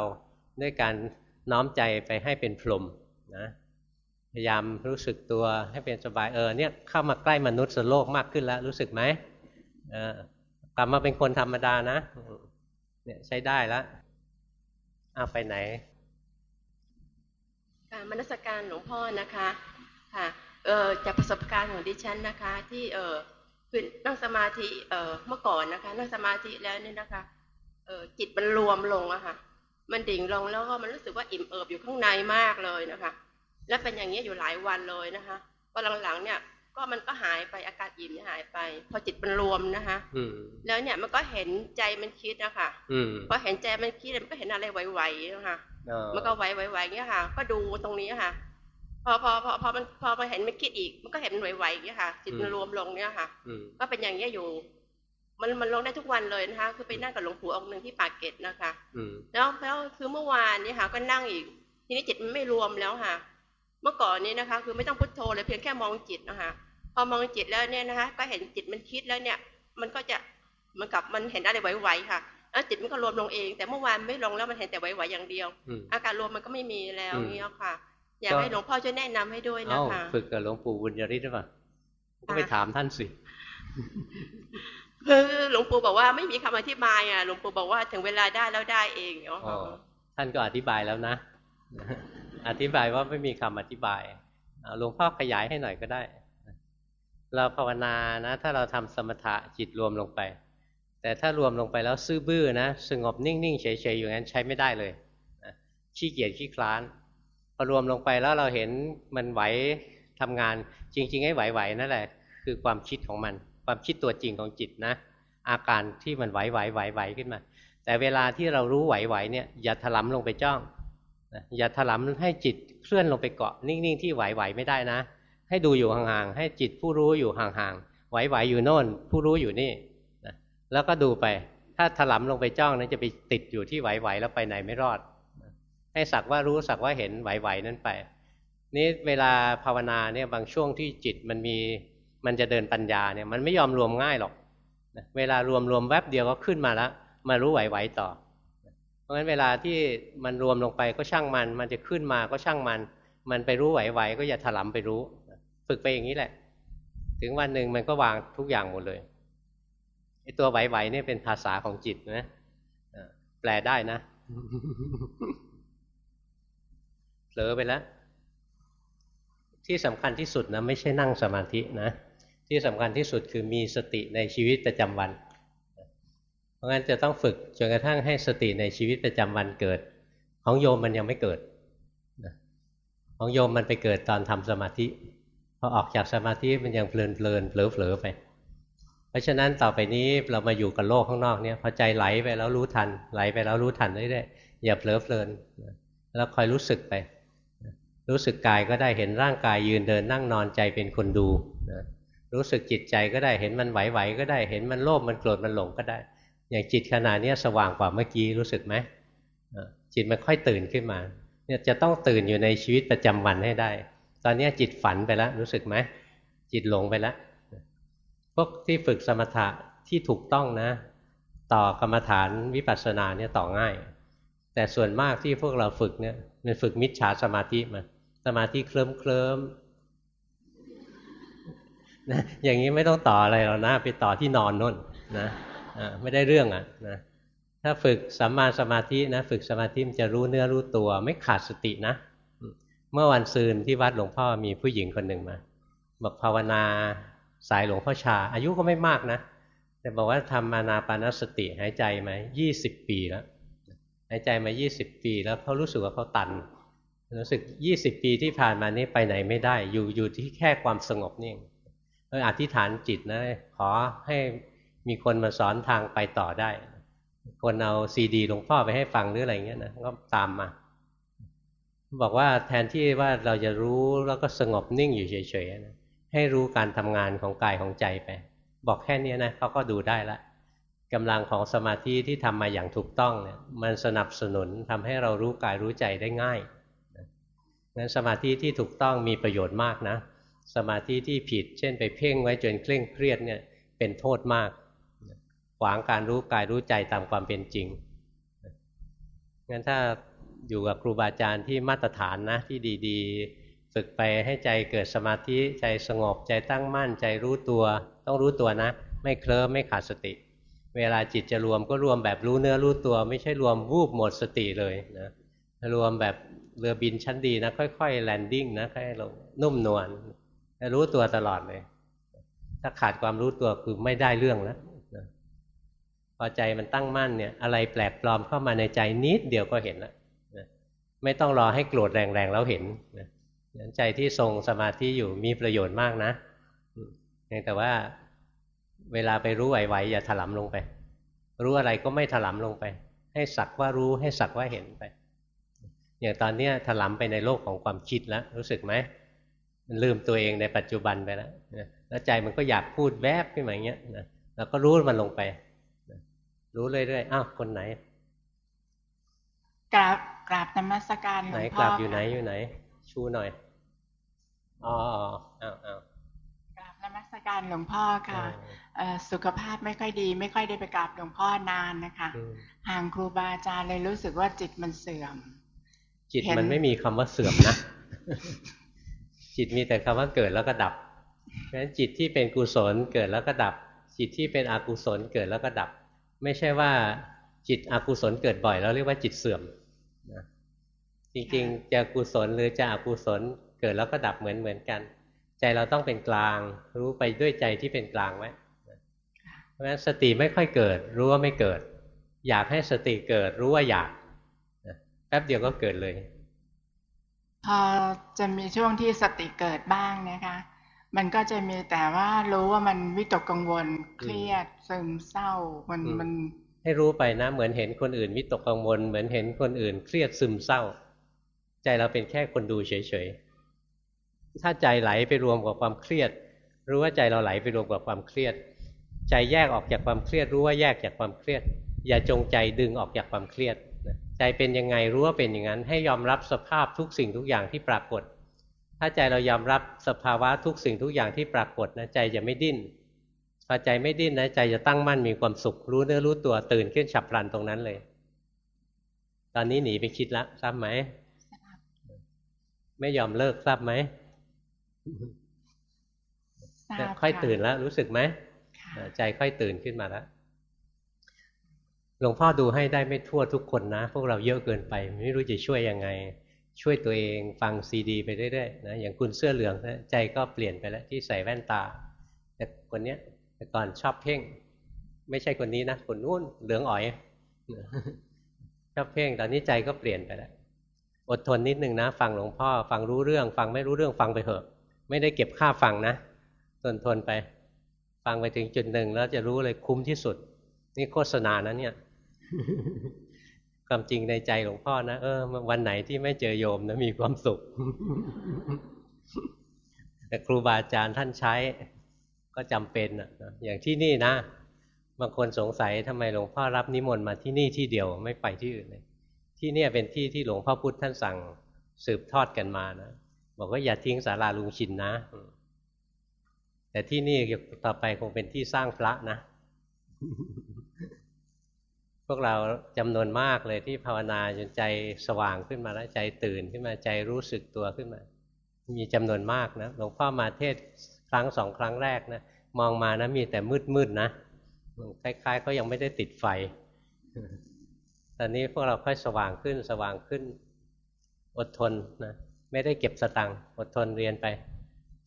ด้วยการ น้อมใจไปให้เป็นพรหมนะพยายามรู้สึกตัวให้เป็นสบายเออเนี่ยเข้ามาใกล้มนุษย์โลกมากขึ้นแล้วรู้สึกไหมเออกลับมาเป็นคนธรรมดานะเนี่ยใช้ได้แล้วเอาไปไหนการมนสการหลวงพ่อนะคะค่ะเอ่อจากประสบการณ์ของดิฉันนะคะ ที่เอ่อคือนั่งสมาธิเอ่อเมื่อก่อนนะคะ นั่งสมาธิแล้วเนี่ยนะคะเอ่อจิตมันรวมลงอะค่ะ มันดิ่งลงแล้วก็มันรู้สึกว่าอิ่มเอิบอยู่ข้างในมากเลยนะคะ และเป็นอย่างนี้อยู่หลายวันเลยนะคะพอหลังๆเนี่ยก็มันก็หายไปอาการอิ่มเนี่ยหายไป พอจิตมันรวมนะคะอืมแล้วเนี่ยมันก็เห็นใจมันคิดนะคะอืมพอเห็นใจมันคิดมันก็เห็นอะไรไหวๆนะคะเออมันก็ไหวไหวไหวอย่างเงี้ยค่ะ ก็ดูตรงนี้ค่ะ พอพอพอพอมันพอมาเห็นมันคิดอีก มันก็เห็นมันไหวไหวอย่างเงี้ยค่ะ จิตมันรวมลงเนี้ยค่ะอืมก็เป็นอย่างเงี้ยอยู่ มันมันลงได้ทุกวันเลยนะคะ คือไปนั่งกับหลวงปู่องค์หนึ่งที่ปากเกร็ดนะคะอืมแล้วแล้วคือเมื่อวานเนี่ยค่ะ ก็นั่งอีก ทีนี้จิตมันไม่รวมแล้วค่ะ เมื่อก่อนนี้นะคะ คือไม่ต้องพุทโธเลยเพียงแค่มองจิตนะคะพอมองจิตแล้วเนี่ยนะคะ ก็เห็นจิตมันคิดแล้วเนี่ย มันก็จะเหมันกับมันเห็นอะไรไหวๆค่ะแล้วจิตมันก็รวมลงเอง แต่เมื่อวานไม่ลงแล้วมันเห็นแต่ไหวๆอย่างเดียวอืมอาการรวมมันก็ไม่มีแล้วอืมเงี้ยค่ะ อยากก็ให้หลวงพ่อช่วยแนะนำให้ด้วยนะเอ้าคะฝึกกับหลวงปู่บุญยริศหรือเปล่าก็ไปค่ะถามท่านสิคือ หลวงปู่บอกว่าไม่มีคำอธิบายอะหลวงปู่บอกว่าถึงเวลาได้แล้วได้เองเนาะอ๋อท่านก็อธิบายแล้วนะ อธิบายว่าไม่มีคำอธิบายเอาหลวงพ่อขยายให้หน่อยก็ได้ เราภาวนานะ ถ้าเราทำสมถะจิตรวมลงไป แต่ถ้ารวมลงไปแล้วซื่อบื้อนะสงบนิ่งๆเฉยๆอยู่งั้นใช้ไม่ได้เลยนะขี้เกียจขี้คลานพอรวมลงไปแล้วเราเห็นมันไหวทำงาน จริง ๆ ไอ้ไหวๆนั่นแหละ คือความคิดของมัน ความคิดตัวจริงของจิตนะ อาการที่มันไหวไหวไหวไหวขึ้นมา แต่เวลาที่เรารู้ไหวๆเนี่ยอย่าถลำลงไปจ้องอย่าถลำให้จิตเคลื่อนลงไปเกาะนิ่งๆที่ไหวๆไม่ได้นะ ให้ดูอยู่ห่างๆให้จิตผู้รู้อยู่ห่างๆไหวๆอยู่โน่น ผู้รู้อยู่นี่นะแล้วก็ดูไป ถ้าถลำลงไปจ้องนั้นจะไปติดอยู่ที่ไหวๆแล้วไปไหนไม่รอด ให้สักว่ารู้สักว่าเห็นไหวๆนั้นไป นี่เวลาภาวนาเนี่ยบางช่วงที่จิตมันมี มันจะเดินปัญญาเนี่ยมันไม่ยอมรวมง่ายหรอกเวลารวมรวมแวบเดียวก็ขึ้นมาแล้วมารู้ไหวๆต่อ เพราะฉะนั้นเวลาที่มันรวมลงไปก็ช่างมัน มันจะขึ้นมาก็ช่างมัน มันไปรู้ไหวๆก็อย่าถลำไปรู้ ฝึกไปอย่างนี้แหละ ถึงวันหนึ่งมันก็วางทุกอย่างหมดเลยไอ้ตัวไหวๆเนี่ยเป็นภาษาของจิตนะแปลได้นะเผลอไปแล้วที่สำคัญที่สุดนะไม่ใช่นั่งสมาธินะ ที่สำคัญที่สุดคือมีสติในชีวิตประจำวัน เพราะงั้นจะต้องฝึกจนกระทั่งให้สติในชีวิตประจำวันเกิด ของโยมมันยังไม่เกิด ของโยมมันไปเกิดตอนทำสมาธิพอออกจากสมาธิมันยังเพลินเพลินเผลอเผลอไป เพราะฉะนั้นต่อไปนี้เรามาอยู่กับโลกข้างนอกเนี่ยพอใจไหลไปแล้วรู้ทัน ไหลไปแล้วรู้ทันเรื่อยๆอย่าเผลอเพลินแล้วคอยรู้สึกไป รู้สึกกายก็ได้เห็นร่างกายยืนเดินนั่งนอนใจเป็นคนดูนะ รู้สึกจิตใจก็ได้เห็นมันไหวๆก็ได้เห็นมันโลภมันโกรธมันหลงก็ได้ อย่างจิตขณะนี้สว่างกว่าเมื่อกี้รู้สึกไหมจิตมันค่อยตื่นขึ้นมาเนี่ยจะต้องตื่นอยู่ในชีวิตประจำวันให้ได้ ตอนนี้จิตฝันไปแล้วรู้สึกไหมจิตหลงไปแล้วพวกที่ฝึกสมถะที่ถูกต้องนะ ต่อกรรมฐานวิปัสสนาเนี่ยต่อง่าย แต่ส่วนมากที่พวกเราฝึกเนี่ยมันฝึกมิจฉาสมาธิมาสมาธิเคลิ้มเคลิม นะอย่างนี้ไม่ต้องต่ออะไรหรอกนะไปต่อที่นอนน่นนะไม่ได้เรื่องอะนะถ้าฝึกสัมมาสมาธินะ ฝึกสมาธิมันจะรู้เนื้อรู้ตัว ไม่ขาดสตินะ เมื่อวันซืนที่วัดหลวงพ่อมีผู้หญิงคนหนึ่งมาบอกภาวนาสายหลวงพ่อชา อายุก็ไม่มากนะแต่บอกว่าทำมานาปานสติหายใจมายี่สิบปีแล้วหายใจมายี่สิบปี แล้วเขารู้สึกว่าเขาตันรู้สึกยี่สิบปีที่ผ่านมานี้ไปไหนไม่ได้ อยู่อยู่ที่แค่ความสงบนี่เอง เอออธิษฐานจิตนะขอให้มีคนมาสอนทางไปต่อได้ คนเอาซีดีหลวงพ่อไปให้ฟังหรืออะไรเงี้ยนะก็ตามมาบอกว่าแทนที่ว่าเราจะรู้แล้วก็สงบนิ่งอยู่เฉยๆนะให้รู้การทำงานของกายของใจไป บอกแค่นี้นะเขาก็ดูได้ละกำลังของสมาธิที่ทำมาอย่างถูกต้องเนี่ยมันสนับสนุนทำให้เรารู้กายรู้ใจได้ง่ายงั้นสมาธิที่ถูกต้องมีประโยชน์มากนะ สมาธิที่ผิด เช่นไปเพ่งไว้จนเคร่งเครียดเนี่ยเป็นโทษมากขวางการรู้กายรู้ใจตามความเป็นจริงงั้นถ้าอยู่กับครูบาอาจารย์ที่มาตรฐานนะที่ดีๆ ฝึกไปให้ใจเกิดสมาธิใจสงบใจตั้งมั่นใจรู้ตัว ต้องรู้ตัวนะ ไม่เคลิ้มไม่ขาดสติ เวลาจิตจะรวมก็รวมแบบรู้เนื้อรู้ตัว ไม่ใช่รวมวูบหมดสติเลยนะรวมแบบเรือบินชั้นดีนะค่อยๆแลนดิ้งนะค่อยลงนุ่มนวล รู้ตัวตลอดเลย ถ้าขาดความรู้ตัวคือไม่ได้เรื่องแล้วพอใจมันตั้งมั่นเนี่ย อะไรแปลกปลอมเข้ามาในใจนิดเดียวก็เห็นแล้วไม่ต้องรอให้โกรธแรงๆแล้วเห็นใจที่ทรงสมาธิอยู่มีประโยชน์มากนะแต่ว่าเวลาไปรู้ไหวๆอย่าถลำลงไป รู้อะไรก็ไม่ถลำลงไป ให้สักว่ารู้ให้สักว่าเห็นไป อย่างตอนนี้ถลำไปในโลกของความคิดแล้วรู้สึกไหม มันลืมตัวเองในปัจจุบันไปแล้วแล้วใจมันก็อยากพูดแวบขึ้นมาอย่างเงี้ยนะแล้วก็รู้มันลงไปรู้เรื่อยๆอ้าวคนไหนกราบกราบนมัสการหลวงพ่อไหนกราบอยู่ไหนอยู่ไหน ชูหน่อยอ๋ออ้าวอ้าวกราบนมัสการหลวงพ่อค่ะสุขภาพไม่ค่อยดี ไม่ค่อยได้ไปกราบหลวงพ่อนานนะคะ ห่างครูบาอาจารย์เลยรู้สึกว่าจิตมันเสื่อม จิตมันไม่มีคำว่าเสื่อมนะ จิตมีแต่คำว่าเกิดแล้วก็ดับเพราะฉะนั้นจิตที่เป็นกุศลเกิดแล้วก็ดับ จิตที่เป็นอกุศลเกิดแล้วก็ดับ ไม่ใช่ว่าจิตอกุศลเกิดบ่อยแล้วเรียกว่าจิตเสื่อมนะจริงๆจะกุศลหรือจะอกุศลเกิดแล้วก็ดับเหมือนเหมือนกัน ใจเราต้องเป็นกลาง รู้ไปด้วยใจที่เป็นกลางไว้เพราะฉะนั้นสติไม่ค่อยเกิด รู้ว่าไม่เกิด อยากให้สติเกิดรู้ว่าอยากแป๊บเดียวก็เกิดเลย พอจะมีช่วงที่สติเกิดบ้างนะคะ มันก็จะมีแต่ว่ารู้ว่ามันวิตกกังวลเครียดซึมเศร้ามันมันให้รู้ไปนะ เหมือนเห็นคนอื่นวิตกกังวล เหมือนเห็นคนอื่นเครียดซึมเศร้า ใจเราเป็นแค่คนดูเฉยๆถ้าใจไหลไปรวมกับความเครียด รู้ว่าใจเราไหลไปรวมกับความเครียด ใจแยกออกจากความเครียด รู้ว่าแยกจากความเครียด อย่าจงใจดึงออกจากความเครียด ใจเป็นยังไงรู้ว่าเป็นอย่างนั้น ให้ยอมรับสภาพทุกสิ่งทุกอย่างที่ปรากฏ ถ้าใจเรายอมรับสภาวะทุกสิ่งทุกอย่างที่ปรากฏนะใจจะไม่ดิ้นพอใจไม่ดิ้นนะใจจะตั้งมั่นมีความสุข รู้เนื้อรู้ตัวตื่นขึ้นฉับพลันตรงนั้นเลย ตอนนี้หนีไปคิดละทราบไหมไม่ยอมเลิกทราบไหมค่อยตื่นแล้วรู้สึกไหมใจค่อยตื่นขึ้นมาแล้ว หลวงพ่อดูให้ได้ไม่ทั่วทุกคนนะ พวกเราเยอะเกินไป ไม่รู้จะช่วยยังไง ช่วยตัวเองฟังซีดี ไปเรื่อยๆนะอย่างคุณเสื้อเหลืองนะใจก็เปลี่ยนไปแล้วที่ใส่แว่นตา แต่คนเนี้ยแต่ก่อนชอบเพ่ง ไม่ใช่คนนี้นะคนนู้นเหลืองอ๋อยชอบเพ่งตอนนี้ใจก็เปลี่ยนไปแล้วอดทนนิดนึงนะ ฟังหลวงพ่อ ฟังรู้เรื่อง ฟังไม่รู้เรื่องฟังไปเถอะ ไม่ได้เก็บค่าฟังนะทนทนไป ฟังไปถึงจุดหนึ่งแล้วจะรู้เลยคุ้มที่สุด นี่โฆษณานะเนี่ย ความจริงในใจหลวงพ่อนะเออวันไหนที่ไม่เจอโยมนะมีความสุข แต่ครูบาอาจารย์ท่านใช้ก็จำเป็นนะอย่างที่นี่นะบางคนสงสัยทำไมหลวงพ่อรับนิมนต์มาที่นี่ที่เดียวไม่ไปที่อื่นเลยที่นี่เป็นที่ที่หลวงพ่อพุธท่านสั่งสืบทอดกันมานะบอกว่าอย่าทิ้งสาราลุงชินนะ แต่ที่นี่ต่อไปคงเป็นที่สร้างพระนะ พวกเราจำนวนมากเลยที่ภาวนาจนใจสว่างขึ้นมาแล้วใจตื่นขึ้นมาใจรู้สึกตัวขึ้นมา มีจำนวนมากนะหลวงพ่อมาเทศครั้งสองครั้งแรกนะมองมานะมีแต่มืดมืดนะคล้ายๆเขายังไม่ได้ติดไฟ ตอนนี้พวกเราค่อยสว่างขึ้นสว่างขึ้นอดทนนะไม่ได้เก็บสตังค์อดทนเรียนไป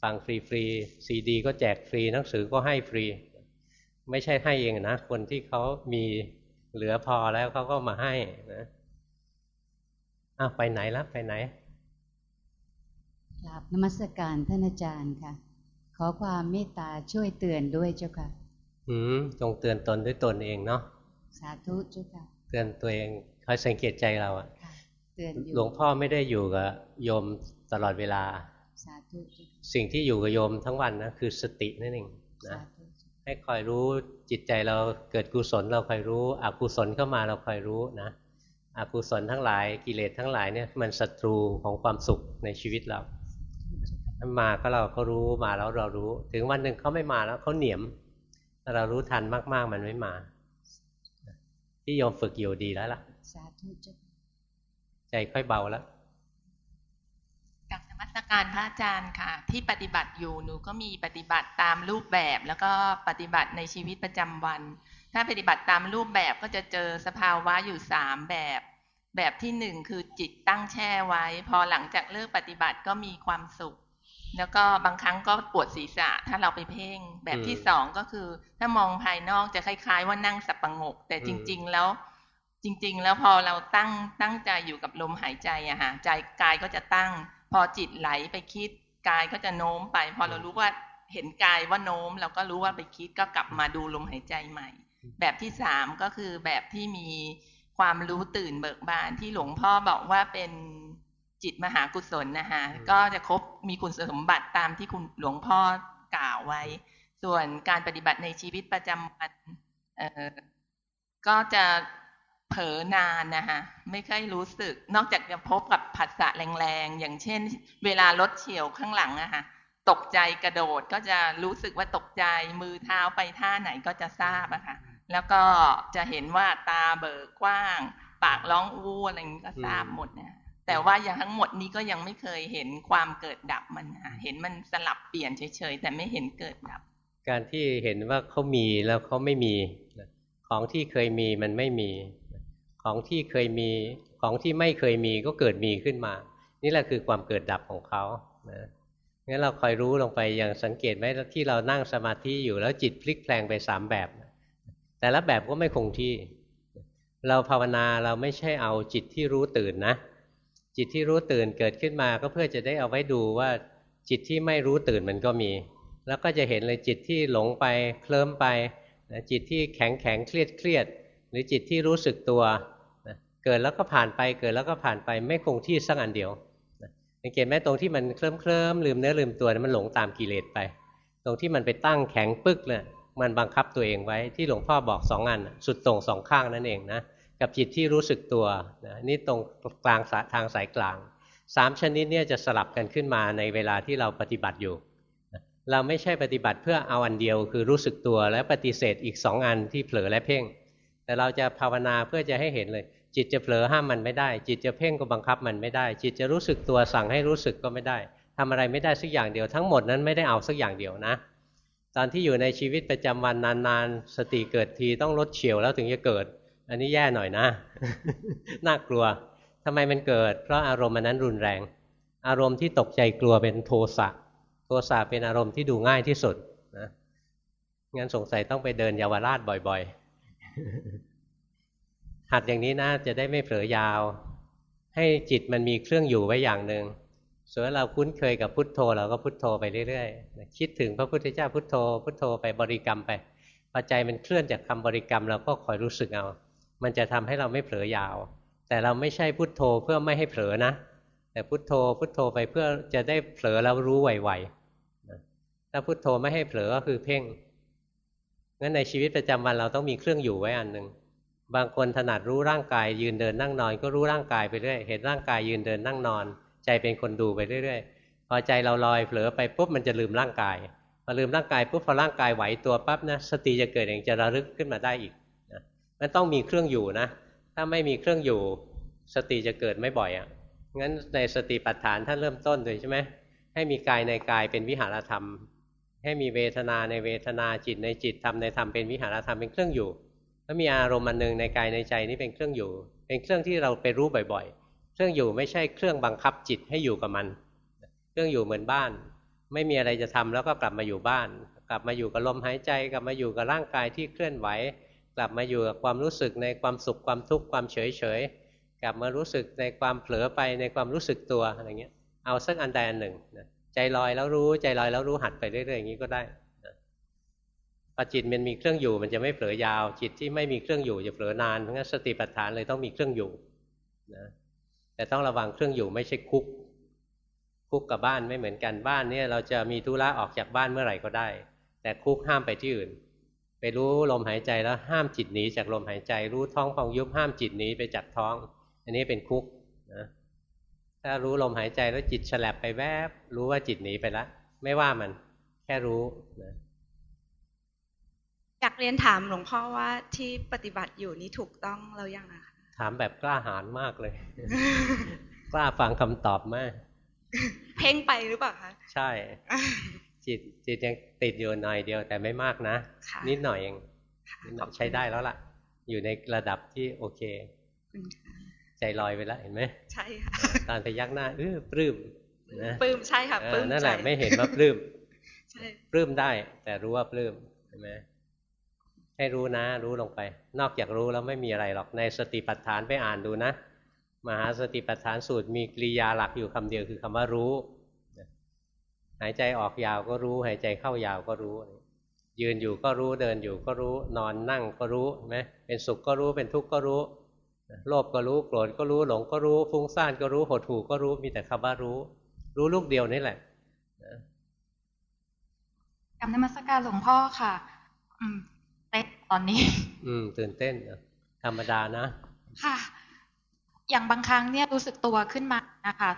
ฟังฟรีฟรีซีดี ก็แจกฟรีหนังสือก็ให้ฟรี ไม่ใช่ให้เองนะ คนที่เขามี เหลือพอแล้วเขาก็มาให้นะอ้าวไปไหนแล้วไปไหนกราบนมัสการท่านอาจารย์ค่ะ ขอความเมตตาช่วยเตือนด้วยเจ้าค่ะ อืมจงเตือนตนด้วยตนเองเนาะสาธุเจ้าค่ะ เตือนตัวเองคอยสังเกตใจเราอะค่ะเตือนอยู่หลวงพ่อไม่ได้อยู่กับโยมตลอดเวลาสาธุเจ้าค่ะสิ่งที่อยู่กับโยมทั้งวันนะคือสตินั่นเองนะสาธุเจ้าค่ะให้คอยรู้ จิตใจเราเกิดกุศลเราคอยรู้ อกุศลเข้ามาเราคอยรู้นะอกุศลทั้งหลายกิเลสทั้งหลายเนี่ยมันศัตรูของความสุขในชีวิตเรามันมาก็เราก็รู้มาแล้วเรารู้ ถึงวันหนึ่งเขาไม่มาแล้วเขาเหนียมถ้าเรารู้ทันมาก ๆ มันไม่มา ที่โยมฝึกอยู่ดีแล้วล่ะสาธุเจ้าค่ะใจค่อยเบาแล้วกับนมั สการพระอาจารย์ค่ะ ที่ปฏิบัติอยู่หนูก็มีปฏิบัติตามรูปแบบ แล้วก็ปฏิบัติในชีวิตประจำวัน ถ้าปฏิบัติตามรูปแบบก็จะเจอสภาวะอยู่สามแบบ แบบที่หนึ่งคือจิตตั้งแช่ไว้ พอหลังจากเลิกปฏิบัติก็มีความสุข แล้วก็บางครั้งก็ปวดศีรษะถ้าเราไปเพ่ง แบบที่อืมสองก็คือ ถ้ามองภายนอกจะคล้าย ๆ ว่านั่งสับประงก แต่จริง ๆ แล้วจริง ๆ แล้วพอเราตั้งตั้งใจอยู่กับลมหายใจอะฮะใจกายก็จะตั้ง พอจิตไหลไปคิดกายก็จะโน้มไป พอเรารู้ว่าเห็นกายว่าโน้มเราก็รู้ว่าไปคิดก็กลับมาดูลมหายใจใหม่ แบบที่สามก็คือแบบที่มีความรู้ตื่นเบิกบานที่หลวงพ่อบอกว่าเป็นจิตมหากุศลนะคะก็จะครบมีคุณสมบัติตามที่คุณหลวงพ่อกล่าวไว้ ส่วนการปฏิบัติในชีวิตประจำวันเอ่อก็จะ เผลอนานนะคะไม่ค่อยรู้สึก นอกจากจะพบกับผัสสะแรงๆ อย่างเช่น เวลารถเฉียวข้างหลังอะค่ะตกใจกระโดดก็จะรู้สึกว่าตกใจมือเท้าไปท่าไหนก็จะทราบอะค่ะแล้วก็จะเห็นว่าตาเบิกกว้าง ปากร้องอู้อะไรอย่างนี้ก็ทราบหมดนะแต่ว่าอย่างทั้งหมดนี้ก็ยังไม่เคยเห็นความเกิดดับมันเห็นมันสลับเปลี่ยนเฉยๆแต่ไม่เห็นเกิดดับ การที่เห็นว่าเขามีแล้วเขาไม่มีของที่เคยมีมันไม่มี ของที่เคยมีของที่ไม่เคยมีก็เกิดมีขึ้นมา นี่แหละคือความเกิดดับของเขานะงั้นเราคอยรู้ลงไปอย่างสังเกตไหมที่เรานั่งสมาธิอยู่แล้วจิตพลิกแปลงไปสามแบบ แต่ละแบบก็ไม่คงที่ เราภาวนาเราไม่ใช่เอาจิตที่รู้ตื่นนะ จิตที่รู้ตื่นเกิดขึ้นมาก็เพื่อจะได้เอาไว้ดูว่าจิตที่ไม่รู้ตื่นมันก็มี แล้วก็จะเห็นเลยจิตที่หลงไปเคลิ้มไปจิตที่แข็งแข็งเครียดเครียด หรือจิตที่รู้สึกตัวนะเกิดแล้วก็ผ่านไปเกิดแล้วก็ผ่านไปไม่คงที่สักอันเดียวสังเกตไหมตรงที่มันเคลิ้มเคลิ้มลืมเนื้อลืมตัวนะมันหลงตามกิเลสไป ตรงที่มันไปตั้งแข็งปึ๊กเลยมันบังคับตัวเองไว้ที่หลวงพ่อบอกสองอันสุดตรงสองข้างนั่นเองนะกับจิตที่รู้สึกตัวนะนี่ตรงกลางทางสายกลางสามชนิดเนี่ยจะสลับกันขึ้นมาในเวลาที่เราปฏิบัติอยู่ เราไม่ใช่ปฏิบัติเพื่อเอาอันเดียวคือรู้สึกตัวและปฏิเสธอีกสองอันที่เผลอและเพ่ง แต่เราจะภาวนาเพื่อจะให้เห็นเลย จิตจะเผลอห้ามมันไม่ได้ จิตจะเพ่งก็บังคับมันไม่ได้ จิตจะรู้สึกตัวสั่งให้รู้สึกก็ไม่ได้ทำอะไรไม่ได้สักอย่างเดียวทั้งหมดนั้นไม่ได้เอาสักอย่างเดียวนะ ตอนที่อยู่ในชีวิตประจำวันนานๆ สติเกิดทีต้องลดเฉียวแล้วถึงจะเกิด อันนี้แย่หน่อยนะ น่ากลัวทำไมมันเกิด เพราะอารมณ์มันนั้นรุนแรง อารมณ์ที่ตกใจกลัวเป็นโทสะโทสะเป็นอารมณ์ที่ดูง่ายที่สุดนะงั้นสงสัยต้องไปเดินเยาวราชบ่อย ๆ หัดอย่างนี้นะจะได้ไม่เผลอยาว ให้จิตมันมีเครื่องอยู่ไว้อย่างหนึ่งส่วนเราคุ้นเคยกับพุทโธเราก็พุทโธไปเรื่อยๆคิดถึงพระพุทธเจ้าพุทโธ พุทโธไปบริกรรมไปพอใจมันเคลื่อนจากคำบริกรรมเราก็คอยรู้สึกเอา มันจะทำให้เราไม่เผลอยาว แต่เราไม่ใช่พุทโธเพื่อไม่ให้เผลอนะ แต่พุทโธพุทโธไปเพื่อจะได้เผลอแล้วรู้ไวๆถ้าพุทโธไม่ให้เผลอก็คือเพ่ง งั้นในชีวิตประจำวันเราต้องมีเครื่องอยู่ไว้อันหนึ่งบางคนถนัดรู้ร่างกาย ยืนเดินนั่งนอน ก็รู้ร่างกายไปเรื่อยเห็นร่างกายยืนเดินนั่งนอน ใจเป็นคนดูไปเรื่อยๆพอใจเราลอยเผลอไปปุ๊บมันจะลืมร่างกายพอลืมร่างกายปุ๊บพอร่างกายไหวตัวปั๊บนะสติจะเกิดเองจะระลึกขึ้นมาได้อีกนะมันต้องมีเครื่องอยู่นะ ถ้าไม่มีเครื่องอยู่ สติจะเกิดไม่บ่อยอะ่ะงั้นในสติปัฏฐานท่านเริ่มต้นเลยใช่ไหมให้มีกายในกายเป็นวิหารธรรม ให้มีเวทนาในเวทนาจิตในจิตธรรมในธรรมเป็นวิหารธรรมเป็นเครื่องอยู่ แล้วมีอารมณ์อันหนึ่งในกายในใจนี่เป็นเครื่องอยู่ เป็นเครื่องที่เราไปรู้บ่อยๆ เครื่องอยู่ไม่ใช่เครื่องบังคับจิตให้อยู่กับมัน เครื่องอยู่เหมือนบ้าน ไม่มีอะไรจะทำแล้วก็กลับมาอยู่บ้าน กลับมาอยู่กับลมหายใจกลับมาอยู่กับร่างกายที่เคลื่อนไหว กลับมาอยู่กับความรู้สึกในความสุขความทุกข์ความเฉยเฉยๆกลับมารู้สึกในความเผลอไปในความรู้สึกตัวอะไรเงี้ยเอาสักอันใดอันหนึ่งนะ ใจลอยแล้วรู้ใจลอยแล้วรู้หัดไปเรื่อยๆอย่างนี้ก็ได้นะอจิตมันมีเครื่องอยู่มันจะไม่เผลอยาว จิตที่ไม่มีเครื่องอยู่จะเผลอนานเพราะงั้นสติปัฏฐานเลยต้องมีเครื่องอยู่นะแต่ต้องระวังเครื่องอยู่ไม่ใช่คุก คุกกับบ้านไม่เหมือนกันบ้านเนี่ยเราจะมีธุระออกจากบ้านเมื่อไหร่ก็ได้ แต่คุกห้ามไปที่อื่น ไปรู้ลมหายใจแล้วห้ามจิตหนีจากลมหายใจ รู้ท้องพองยุบห้ามจิตหนีไปจากท้อง อันนี้เป็นคุก ถ้ารู้ลมหายใจแล้วจิตฉลับไปแวบ รู้ว่าจิตหนีไปแล้วไม่ว่ามัน แค่รู้นะอยากเรียนถามหลวงพ่อว่าที่ปฏิบัติอยู่นี้ถูกต้องแล้วยังอะคะถามแบบกล้าหาญมากเลย กล้าฟังคำตอบมาก เพ่งไปหรือเปล่าคะใช่ จิตจิตยังติดอยู่หน่อยเดียวแต่ไม่มากนะค่ะนิดหน่อยเองค่ะนิดหขน่ออบยคุณใช้ได้แล้วล่ะ อยู่ในระดับที่โอเคคุณค่ะ ใจลอยไปแล้วเห็นไหมใช่ค่ะตอนไปยักหน้าเออปลื้มนะปลื้มใช่ค่ะเอปลื้อมนั่นใจแหละไม่เห็นว่าปลื้มใช่ปลื้มได้ แต่รู้ว่าปลื้มใช่ไหมให้รู้นะ รู้ลงไป นอกจากรู้แล้วไม่มีอะไรหรอกในสติปัฏฐานไปอ่านดูนะมหาสติปัฏฐานสูตรมีกริยาหลักอยู่คำเดียวคือคำว่ารู้หายใจออกยาวก็รู้ หายใจเข้ายาวก็รู้ ยืนอยู่ก็รู้เดินอยู่ก็รู้ นอนนั่งก็รู้เห็นไหมเป็นสุขก็รู้เป็นทุกข์ก็รู้ โลภก็รู้โกรธก็รู้หลงก็รู้ฟุ้งซ่านก็รู้หดหู่ก็รู้มีแต่คำว่ารู้ รู้ลูกเดียวนี่แหละกรรมนมัสการหลวงพ่อค่ะ อืมเต้นตอนนี้ อืม ตื่นเต้นนะธรรมดานะ ค่ะ อย่างบางครั้งเนี่ยรู้สึกตัวขึ้นมานะคะ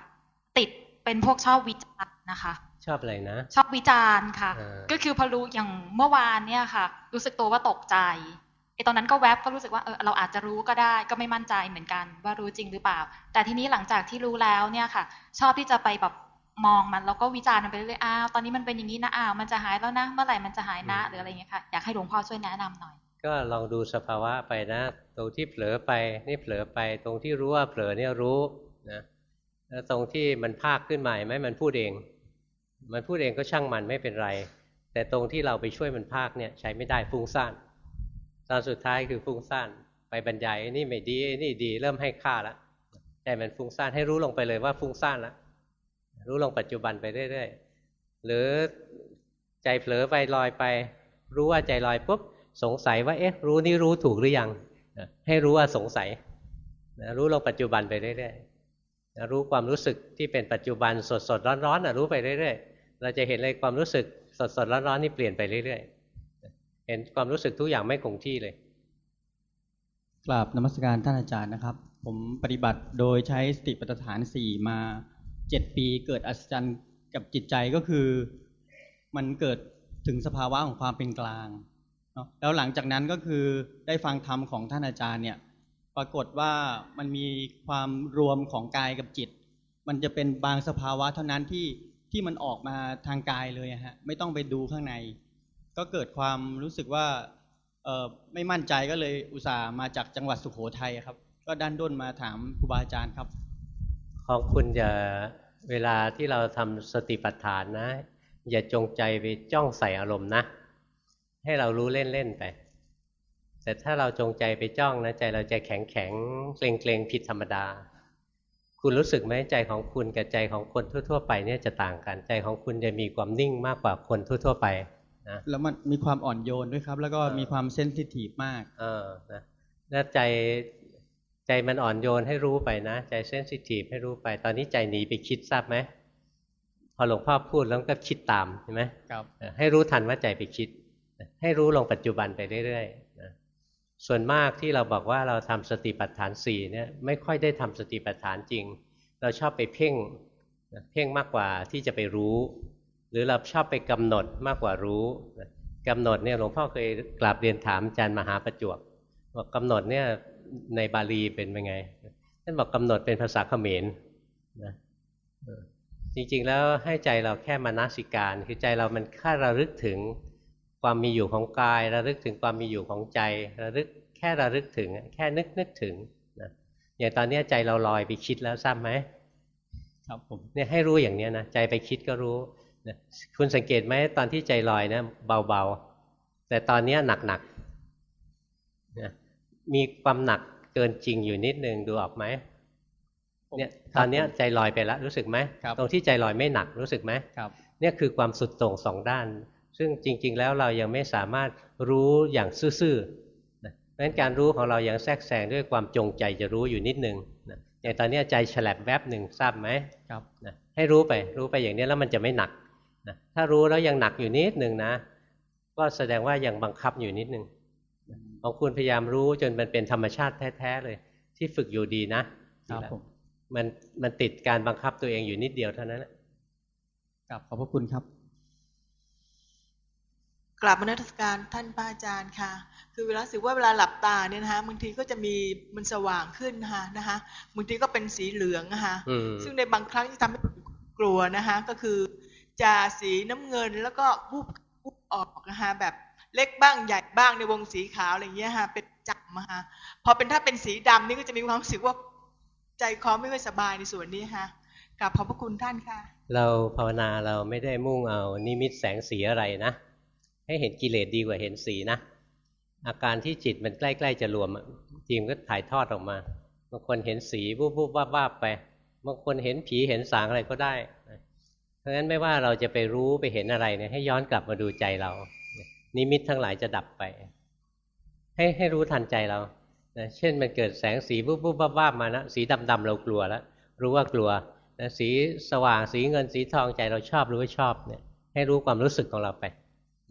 ติดเป็นพวกชอบวิจารณ์นะคะ ชอบอะไรนะ ชอบวิจารณ์ค่ะอ่าก็คือพอรู้อย่างเมื่อวานเนี่ยค่ะ รู้สึกตัวว่าตกใจไอ้ ตอนนั้นก็แวบก็รู้สึกว่าเออเราอาจจะรู้ก็ได้ก็ไม่มั่นใจเหมือนกันว่ารู้จริงหรือเปล่า แต่ทีนี้หลังจากที่รู้แล้วเนี่ยค่ะ ชอบที่จะไปแบบมองมันแล้วก็วิจารณ์มันไปเรื่อยๆอ้าวตอนนี้มันเป็นอย่างนี้นะอ้าวมันจะหายแล้วนะ เมื่อไหร่มันจะหายนะหรืออะไรอย่างเงี้ยค่ะอยากให้หลวงพ่อช่วยแนะนำหน่อย ก็ลองดูสภาวะไปนะตรงที่เผลอไปนี่เผลอไป ตรงที่รู้ว่าเผลอเนี่ยรู้นะแล้วตรงที่มันภาคขึ้นมาเห็นไหมมันพูดเอง มันพูดเองก็ช่างมันไม่เป็นไร แต่ตรงที่เราไปช่วยมันภาคเนี่ยใช้ไม่ได้ฟุ้งซ่าน ตอนสุดท้ายคือฟุ้งซ่านไปบรรยายนี่ไม่ดีนี่ดี เริ่มให้ค่าแล้วแต่มันฟุ้งซ่านให้รู้ลงไปเลยว่าฟุ้งซ่านแล้วรู้ลงปัจจุบันไปเรื่อยๆหรือใจเผลอไปลอยไป รู้ว่าใจลอยปุ๊บสงสัยว่าเอ๊ะ รู้นี่รู้ถูกหรือยังให้รู้ว่าสงสัยรู้ลงปัจจุบันไปเรื่อยๆรู้ความรู้สึกที่เป็นปัจจุบันสดสดร้อนๆรู้ไปเรื่อยๆเราจะเห็นเลยความรู้สึกสดสดร้อนร้อนๆนี่เปลี่ยนไปเรื่อยๆ เห็นความรู้สึกทุกอย่างไม่คงที่เลยกราบนมัสการท่านอาจารย์นะครับ ผมปฏิบัติโดยใช้สติปัฏฐานสี่มาเจ็ดปีเกิดอัศจรรย์กับจิตใจก็คือ มันเกิดถึงสภาวะของความเป็นกลางเนาะแล้วหลังจากนั้นก็คือได้ฟังธรรมของท่านอาจารย์เนี่ย ปรากฏว่ามันมีความรวมของกายกับจิต มันจะเป็นบางสภาวะเท่านั้นที่ที่มันออกมาทางกายเลยฮะไม่ต้องไปดูข้างใน ก็เกิดความรู้สึกว่าเออไม่มั่นใจก็เลยอุตส่าห์มาจากจังหวัดสุโขทัยครับ ก็ดันด้นมาถามครูบาอาจารย์ครับ ของคุณอย่าเวลาที่เราทำสติปัฏฐานนะ อย่าจงใจไปจ้องใส่อารมณ์นะ ให้เรารู้เล่นๆไป แต่ถ้าเราจงใจไปจ้องนะใจเราจะแข็งแข็งเกรงเกรงผิดธรรมดา คุณรู้สึกไหมใจของคุณกับใจของคนทั่ว ๆ ไปเนี่ยจะต่างกันใจของคุณจะมีความนิ่งมากกว่าคนทั่ว ๆ ไป นะแล้วมันมีความอ่อนโยนด้วยครับ แล้วก็เออมีความเซนซิทีฟมาก เออนะแล้วใจใจมันอ่อนโยนให้รู้ไปนะ ใจเซนซิทีฟให้รู้ไป ตอนนี้ใจหนีไปคิดทราบไหมพอหลวงพ่อพูดแล้วก็คิดตามใช่ไหมครับเออให้รู้ทันว่าใจไปคิด ให้รู้ลงปัจจุบันไปเรื่อยๆนะส่วนมากที่เราบอกว่าเราทำสติปัฏฐานสี่เนี่ยไม่ค่อยได้ทำสติปัฏฐานจริง เราชอบไปเพ่งนะเพ่งมากกว่าที่จะไปรู้ หรือเราชอบไปกำหนดมากกว่ารู้นะกำหนดเนี่ยหลวงพ่อเคยกราบเรียนถามอาจารย์มหาประจวบบอกกำหนดเนี่ยในบาลีเป็นยังไงท่านบอกกำหนดเป็นภาษาเขมรนะเออจริงๆแล้วให้ใจเราแค่มานาสิการ คือใจเรามันแค่ระลึกถึงความมีอยู่ของกาย ระลึกถึงความมีอยู่ของใจ ระลึกแค่ระลึกถึง แค่นึกนึกถึงนะอย่างตอนเนี้ยใจเราลอยไปคิดแล้วทราบไหมครับผมเนี่ยให้รู้อย่างเนี้ยนะใจไปคิดก็รู้นะ คุณสังเกตไหมตอนที่ใจลอยนะเบาๆ แต่ตอนเนี้ยหนักๆนะมีความหนักเกินจริงอยู่นิดนึงดูออกไหมผมเนี่ยครับตอนเนี้ยผมใจลอยไปแล้วรู้สึกไหมครับตรงที่ใจลอยไม่หนักรู้สึกไหมครับเนี่ยคือความสุดโต่งสองด้านสซึ่งจริง ๆ แล้วเรายังไม่สามารถรู้อย่างซื่อๆนะเพราะฉะนั้นการรู้ของเรายังแทรกแซงด้วยความจงใจจะรู้อยู่นิดนึงนะอย่างตอนนี้ใจฉลับแวบหนึ่งทราบไหมครับนะให้รู้ไปรู้ไปอย่างนี้แล้วมันจะไม่หนัก นะถ้ารู้แล้วยังหนักอยู่นิดหนึ่งนะ ก็แสดงว่ายังบังคับอยู่นิดหนึ่งของคุณพยายามรู้จนมันเป็นธรรมชาติแท้ๆเลย ที่ฝึกอยู่ดีนะครับผมมันมันติดการบังคับตัวเองอยู่นิดเดียวเท่านั้นแหละกลับขอบพระคุณครับกราบมนัสการท่านพระอาจารย์ค่ะ คือเวลาสึกว่าเวลาหลับตาเนี่ยนะคะบางทีก็จะมีมันสว่างขึ้นนะคะนะคะบางทีก็เป็นสีเหลืองนะคะอืมซึ่งในบางครั้งที่ทำให้กลัวนะคะ ก็คือ จะสีน้ำเงิน แล้วก็วูบวูบออกนะคะแบบเล็กบ้างใหญ่บ้างในวงสีขาวอะไรเงี้ยค่ะเป็นจับมาค่ะพอเป็นถ้าเป็นสีดำนี่ก็จะมีความรู้สึกว่าใจคอไม่ค่อยสบายในส่วนนี้ค่ะกราบขอบพระคุณท่านค่ะ เราภาวนาเราไม่ได้มุ่งเอานิมิตแสงสีอะไรนะ ให้เห็นกิเลสดีกว่าเห็นสีนะ อาการที่จิตมันใกล้ๆจะรวมจริงก็ถ่ายทอดออกมาบางคนเห็นสีวูบๆวาบๆไปบางคนเห็นผีเห็นสางอะไรก็ได้ เพราะฉะนั้นไม่ว่าเราจะไปรู้ไปเห็นอะไรเนี่ยให้ย้อนกลับมาดูใจเรา นิมิตทั้งหลายจะดับไป ให้ให้รู้ทันใจเรานะเช่นมันเกิดแสงสีวูบๆวาบๆมานะสีดำๆเรากลัวแล้วรู้ว่ากลัวนะสีสว่างสีเงินสีทองใจเราชอบรู้ว่าชอบเนี่ยให้รู้ความรู้สึกของเราไป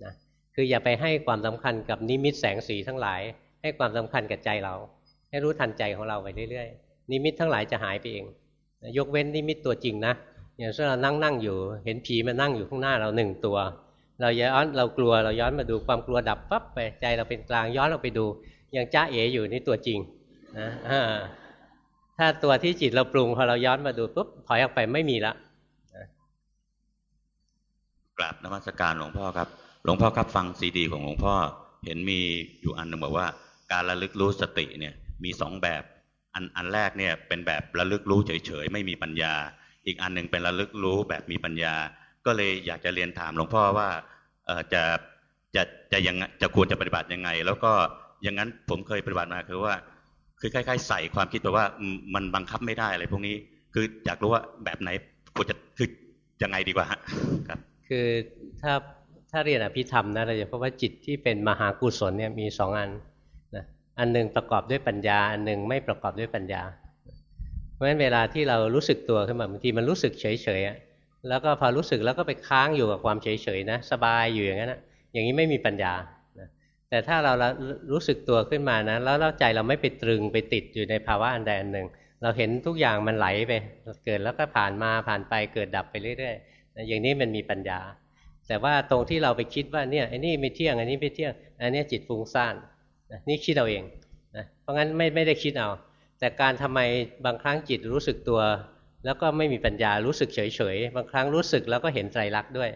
นะคืออย่าไปให้ความสำคัญกับนิมิตแสงสีทั้งหลาย ให้ความสำคัญกับใจเรา ให้รู้ทันใจของเราไปเรื่อยๆ นิมิตทั้งหลายจะหายไปเองนะยกเว้นนิมิตตัวจริงนะ อย่างเช่นเรานั่งนั่งอยู่ เห็นผีมานั่งอยู่ข้างหน้าเราหนึ่งตัว เราย้อนเรากลัวเราย้อนมาดูความกลัวดับปั๊บไปใจเราเป็นกลางย้อนเราไปดูอย่างจ้าเอ๋อยู่นี่ตัวจริงนะถ้าตัวที่จิตเราปรุงพอเราย้อนมาดูปุ๊บถอยออกไปไม่มีละกราบนมัสการหลวงพ่อครับ หลวงพ่อครับฟังซีดี ของหลวงพ่อเห็นมีอยู่อันหนึ่งบอกว่า การระลึกรู้สติเนี่ยมีสองแบบ อันอันแรกเนี่ยเป็นแบบระลึกรู้เฉยๆไม่มีปัญญา อีกอันหนึ่งเป็นระลึกรู้แบบมีปัญญา ก็เลยอยากจะเรียนถามหลวงพ่อว่าจะจะจะยังจะควรจะปฏิบัติยังไง แล้วก็อย่างนั้นผมเคยปฏิบัติมาคือว่า คือคล้ายๆ ใส่ความคิดแบบว่ามันบังคับไม่ได้อะไรพวกนี้คืออยากรู้ว่าแบบไหนควรจะคือยังไงดีกว่าครับ คือถ้าถ้าเรียนอภิธรรมนะเราจะพบว่าจิตที่เป็นมหากุศลเนี่ยมีสองอันนะอันหนึ่งประกอบด้วยปัญญา อันหนึ่งไม่ประกอบด้วยปัญญา ราะฉะนั้นเวลาที่เรารู้สึกตัวขึ้นมาบางทีมันรู้สึกเฉยๆแล้วก็พอรู้สึกแล้วก็ไปค้างอยู่กับความเฉยๆนะสบายอยู่อย่างนั้นนะอย่างนี้ไม่มีปัญญาแต่ถ้าเรารู้สึกตัวขึ้นมานะแล้วเราใจเราไม่ไปตรึงไปติดอยู่ในภาวะอันใดอันหนึ่ง เราเห็นทุกอย่างมันไหลไป เกิดแล้วก็ผ่านมาผ่านไปเกิดดับไปเรื่อยๆอย่างนี้มันมีปัญญา แต่ว่าตรงที่เราไปคิดว่าเนี่ยไอ้นี่ไม่เที่ยงอันนี้ไม่เที่ยงอันนี้จิตฟุ้งซ่านนะนี่คิดเอาเองนะเพราะงั้นไม่ไม่ได้คิดเอา แต่การทำไมบางครั้งจิตรู้สึกตัว แล้วก็ไม่มีปัญญารู้สึกเฉยๆ บางครั้งรู้สึกแล้วก็เห็นไตรลักษณ์ด้วย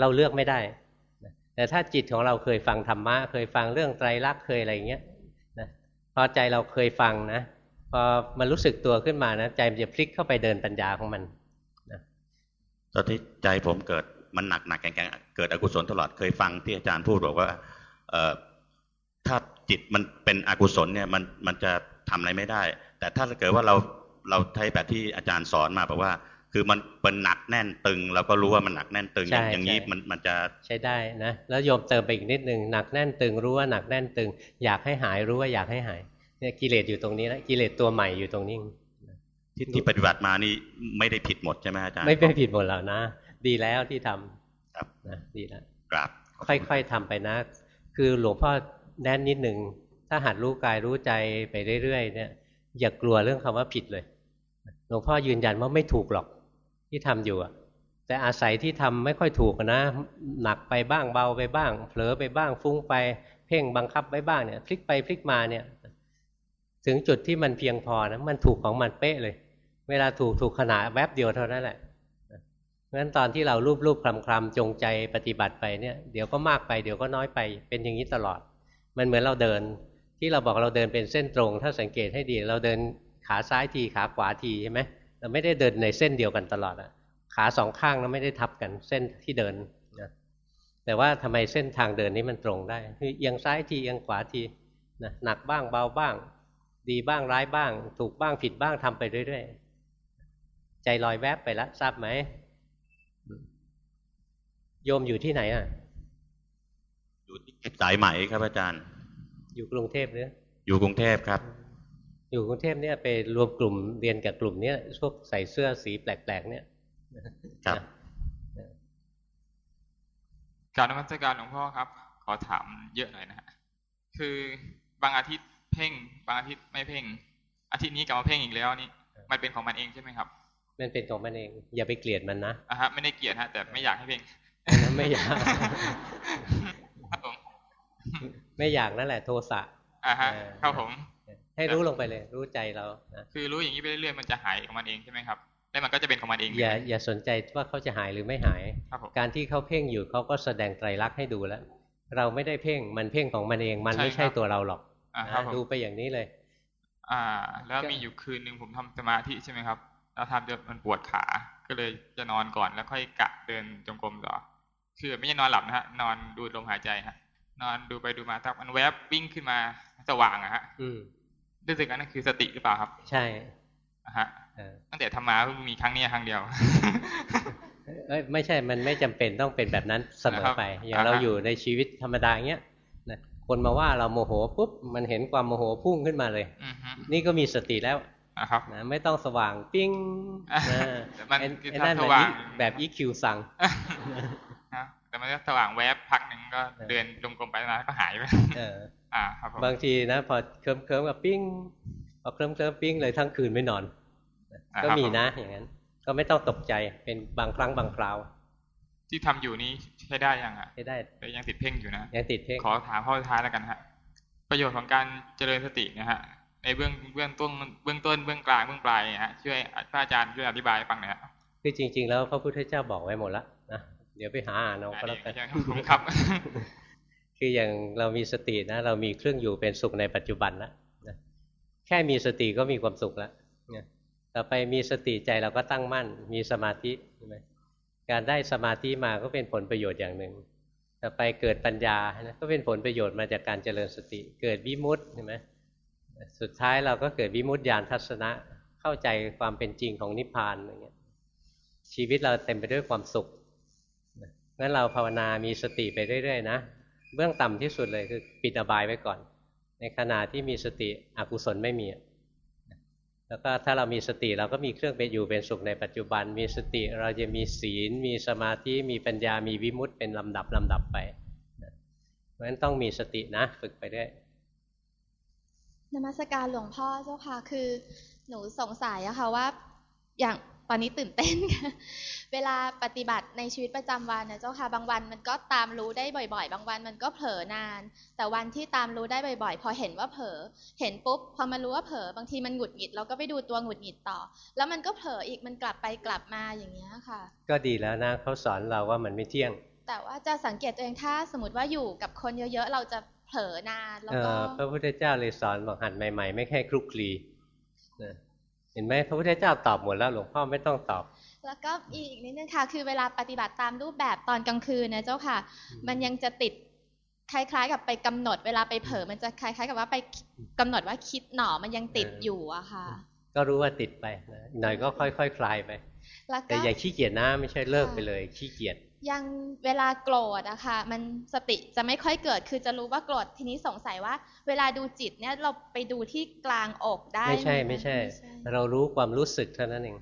เราเลือกไม่ได้ แต่ถ้าจิตของเราเคยฟังธรรมะ เคยฟังเรื่องไตรลักษณ์เคยอะไรอย่างเงี้ยนะพอใจเราเคยฟังนะพอมันรู้สึกตัวขึ้นมานะใจมันจะพลิกเข้าไปเดินปัญญาของมันตอนที่ใจผมเกิดมันหนักหนักแข็งๆเกิดอกุศลตลอดเคยฟังที่อาจารย์พูดบอกว่าเอ่อถ้าจิตมันเป็นอกุศลเนี่ยมันมันจะ ทำอะไรไม่ได้ แต่ถ้าเกิดว่าเราเราใช้แบบที่อาจารย์สอนมาแบบว่า คือมันเป็นหนักแน่นตึง เราก็รู้ว่ามันหนักแน่นตึงใช่อย่างนี้ใช่มันมันจะใช้ได้นะแล้วโยมเติมไปอีกนิดหนึ่งหนักแน่นตึงรู้ว่าหนักแน่นตึง อยากให้หายรู้ว่าอยากให้หายเนี่ยกิเลสอยู่ตรงนี้แล้วกิเลสตัวใหม่อยู่ตรงนี้ที่ที่ปฏิบัติมานี่ไม่ได้ผิดหมดใช่ไหมอาจารย์ไม่ไม่ผิดหมดแล้วนะดีแล้วที่ทำครับนะดีแล้วกราบค่อยๆทำไปนะ คือหลวงพ่อแน่นนิดหนึ่ง ถ้าหัดรู้กายรู้ใจไปเรื่อยๆเนี่ย อย่ากลัวเรื่องคำว่าผิดเลยหลวงพ่อยืนยันว่าไม่ถูกหรอกที่ทำอยู่อะแต่อาศัยที่ทำไม่ค่อยถูกนะ หนักไปบ้างเบาไปบ้าง เผลอไปบ้างฟุ้งไป เพ่งบังคับไว้บ้างเนี่ยพลิกไปพลิกมาเนี่ย ถึงจุดที่มันเพียงพอนะมันถูกของมันเป๊ะเลย เวลาถูกถูกขนาดแวบเดียวเท่านั้นแหละเพราะฉะนั้นตอนที่เรารูปรูปคลำคลำจงใจปฏิบัติไปเนี่ยเดี๋ยวก็มากไปเดี๋ยวก็น้อยไปเป็นอย่างนี้ตลอด มันเหมือนเราเดิน ที่เราบอกเราเดินเป็นเส้นตรง ถ้าสังเกตให้ดี เราเดินขาซ้ายทีขาขวาทีใช่ไหมเราไม่ได้เดินในเส้นเดียวกันตลอดอะขาสองข้างเราไม่ได้ทับกันเส้นที่เดินนะแต่ว่าทำไมเส้นทางเดินนี้มันตรงได้คือเอียงซ้ายทีเอียงขวาทีนะหนักบ้างเบาบ้าง ดีบ้างร้ายบ้าง ถูกบ้างผิดบ้างทำไปเรื่อยๆใจลอยแวบไปล้วทราบไหมโยมอยู่ที่ไหนอะสายไหมครับอาจารย์ อยู่กรุงเทพหรืออยู่กรุงเทพครับ อยู่กรุงเทพเนี่ยไปรวมกลุ่มเรียนกับกลุ่มเนี้ยพวกใส่เสื้อสีแปลกๆ เนี่ยครับกรารนมัสการหลวงพ่อครับ ขอถามเยอะหน่อยนะฮะคือบางอาทิตย์เพ่ง บางอาทิตย์ไม่เพ่ง อาทิตย์นี้กลับมาเพ่งอีกแล้วนี่ มันเป็นของมันเองใช่ไหมครับ มันเป็นของมันเอง อย่าไปเกลียดมันนะอะฮะไม่ได้เกลียดฮะแต่ไม่อยากให้เพ่งอันนั้นไม่อยากครับผม ไม่อยากนั่นแหละ โทสะอ่าฮะเออครับผม ให้รู้ลงไปเลย รู้ใจเรานะคือรู้อย่างนี้ไปเรื่อยๆมันจะหายของมันเองใช่ไหมครับแล้วมันก็จะเป็นของมันเองอย่าอย่าสนใจว่าเขาจะหายหรือไม่หายครับผมการที่เขาเพ่งอยู่เขาก็แสดงไตรลักษณ์ให้ดูแล้ว เราไม่ได้เพ่งมันเพ่งของมันเอง มันไม่ใช่ตัวเราหรอกอ่าครับนะผมดูไปอย่างนี้เลย อ่า แล้วมีอยู่คืนหนึ่งผมทำสมาธิใช่ไหมครับแล้วทำจนมันปวดขา ก็เลยจะนอนก่อนแล้วค่อยกะเดินจงกรมต่อคือไม่ใช่นอนหลับนะฮะนอนดูลมหายใจฮะ นอนดูไปดูมาสักมันแวบวิ่งขึ้นมาสว่างอะฮะอืมรู้สึกว่านั่นคือสติหรือเปล่าครับ ใช่อะฮะเออตั้งแต่ทำมาเพิ่งมีครั้งนี้ครั้งเดียวเอ้ยไม่ใช่มันไม่จำเป็นต้องเป็นแบบนั้นเสมอไปนะครับอย่างเราอ่าฮะอยู่ในชีวิตธรรมดาอย่างเงี้ยนะคนมาว่าเราโมโหปุ๊บมันเห็นความโมโหพุ่งขึ้นมาเลยอือฮึนี่ก็มีสติแล้วอะครับนะไม่ต้องสว่างปิ้งอะนะแต่มันไอ้คือไอ้นั่นถ้าสมันว่างแบบ EQ สั่งนะ แต่มันก็สว่างแวบพักหนึ่งก็เดินจงกรมไปนานก็หายไปเอออ่าครับผมบางทีนะ พอเคลิ้มเคลิ้มๆกับปิ้งพอเคลิ้มเคลิ้มๆปิ้งเลยทั้งคืนไม่นอนอ่าก็ครับมีนะอย่างนั้น ก็ไม่ต้องตกใจเป็นบางครั้งบางคราว ที่ทำอยู่นี้ใช้ได้ยังอะใช้ได้แต่ยังติดเพ่งอยู่นะยังติดเพ่งขอถามข้อสุดท้ายแล้วกันฮะประโยชน์ของการเจริญสติเนะฮะในเบื้องเบื้องต้นเบื้องต้นเบื้องกลางเบื้องปลายเนี่ยฮะช่วยพระอาจารย์ช่วยอธิบายให้ฟังหน่อยฮะคือจริง ๆ แล้วพระพุทธเจ้าบอกไว้หมดแล้วนะเดี๋ยวไปหาอ่านเอาก็แล้วกันอ่าเดี๋ยวครับ คืออย่างเรามีสตินะ เรามีเครื่องอยู่เป็นสุขในปัจจุบันแล้วนะแค่มีสติก็มีความสุขแล้วเนี่ยต่อไปมีสติใจเราก็ตั้งมั่น มีสมาธิใช่ไหมการได้สมาธิมาก็เป็นผลประโยชน์อย่างหนึ่งต่อไปเกิดปัญญานะก็เป็นผลประโยชน์มาจากการเจริญสติ เกิดวิมุตติใช่ไหมสุดท้ายเราก็เกิดวิมุตติญาณทัศนะเข้าใจความเป็นจริงของนิพพานอย่างเงี้ยชีวิตเราเต็มไปด้วยความสุข งั้นเราภาวนามีสติไปเรื่อยๆนะ เบื้องต่ำที่สุดเลยคือปิดอบายไว้ก่อน ในขณะที่มีสติอกุศลไม่มี แล้วก็ถ้าเรามีสติเราก็มีเครื่องเป็นอยู่เป็นสุขในปัจจุบัน มีสติเราจะมีศีล มีสมาธิ มีปัญญา มีวิมุตติเป็นลำดับลำดับไป เพราะฉะนั้นต้องมีสตินะฝึกไปด้วยนมัสการหลวงพ่อเจ้าค่ะคือหนูสงสัยอะค่ะว่าอย่าง อนนี้ตื่นเต้นเวลาปฏิบัติในชีวิตประจำวันนะเจ้าค่ะบางวันมันก็ตามรู้ได้บ่อย ๆ บางวันมันก็เผลอนาน แต่วันที่ตามรู้ได้บ่อย ๆ พอเห็นว่าเผลอเห็นปุ๊บพอมารู้ว่าเผลอบางทีมันหงุดหงิดเราก็ไปดูตัวหงุดหงิดต่อ แล้วมันก็เผลออีกมันกลับไปกลับมาอย่างเงี้ยค่ะ ก็ดีแล้วนะเขาสอนเราว่ามันไม่เที่ยง แต่ว่าจะสังเกตตัวเองถ้าสมมติว่าอยู่กับคนเยอะๆเราจะเผลอนานแล้วเอ่ก็อพระพุทธเจ้าเลยสอนบอกหัดใหม่ ๆ ไม่แค่คลุกคลีนะ เห็นไหมพระพุทธเจ้าตอบหมดแล้วหลวงพ่อไม่ต้องตอบ แล้วก็อีกนิดนึงค่ะ คือเวลาปฏิบัติตามรูปแบบตอนกลางคืนนะเจ้าค่ะ มันยังจะติดคล้าย ๆ กับไปกำหนดเวลาไปเผลอมันจะคล้าย ๆ กับว่าไปกำหนดว่าคิดหนอมันยังติดอยู่อะค่ะ ก็รู้ว่าติดไปนะหน่อยก็ค่อยๆคคลายไปแล้วแต่ก็อย่าขี้เกียจนะไม่ใช่เลิกไปเลย ขี้เกียจ ยังเวลาโกรธอะค่ะมันสติจะไม่ค่อยเกิด คือจะรู้ว่าโกรธทีนี้สงสัยว่า เวลาดูจิตเนี่ยเราไปดูที่กลางอกได้ไม่ใช่หไม่ใช่ไม่ใช่ เรารู้ความรู้สึกเท่านั้นเอง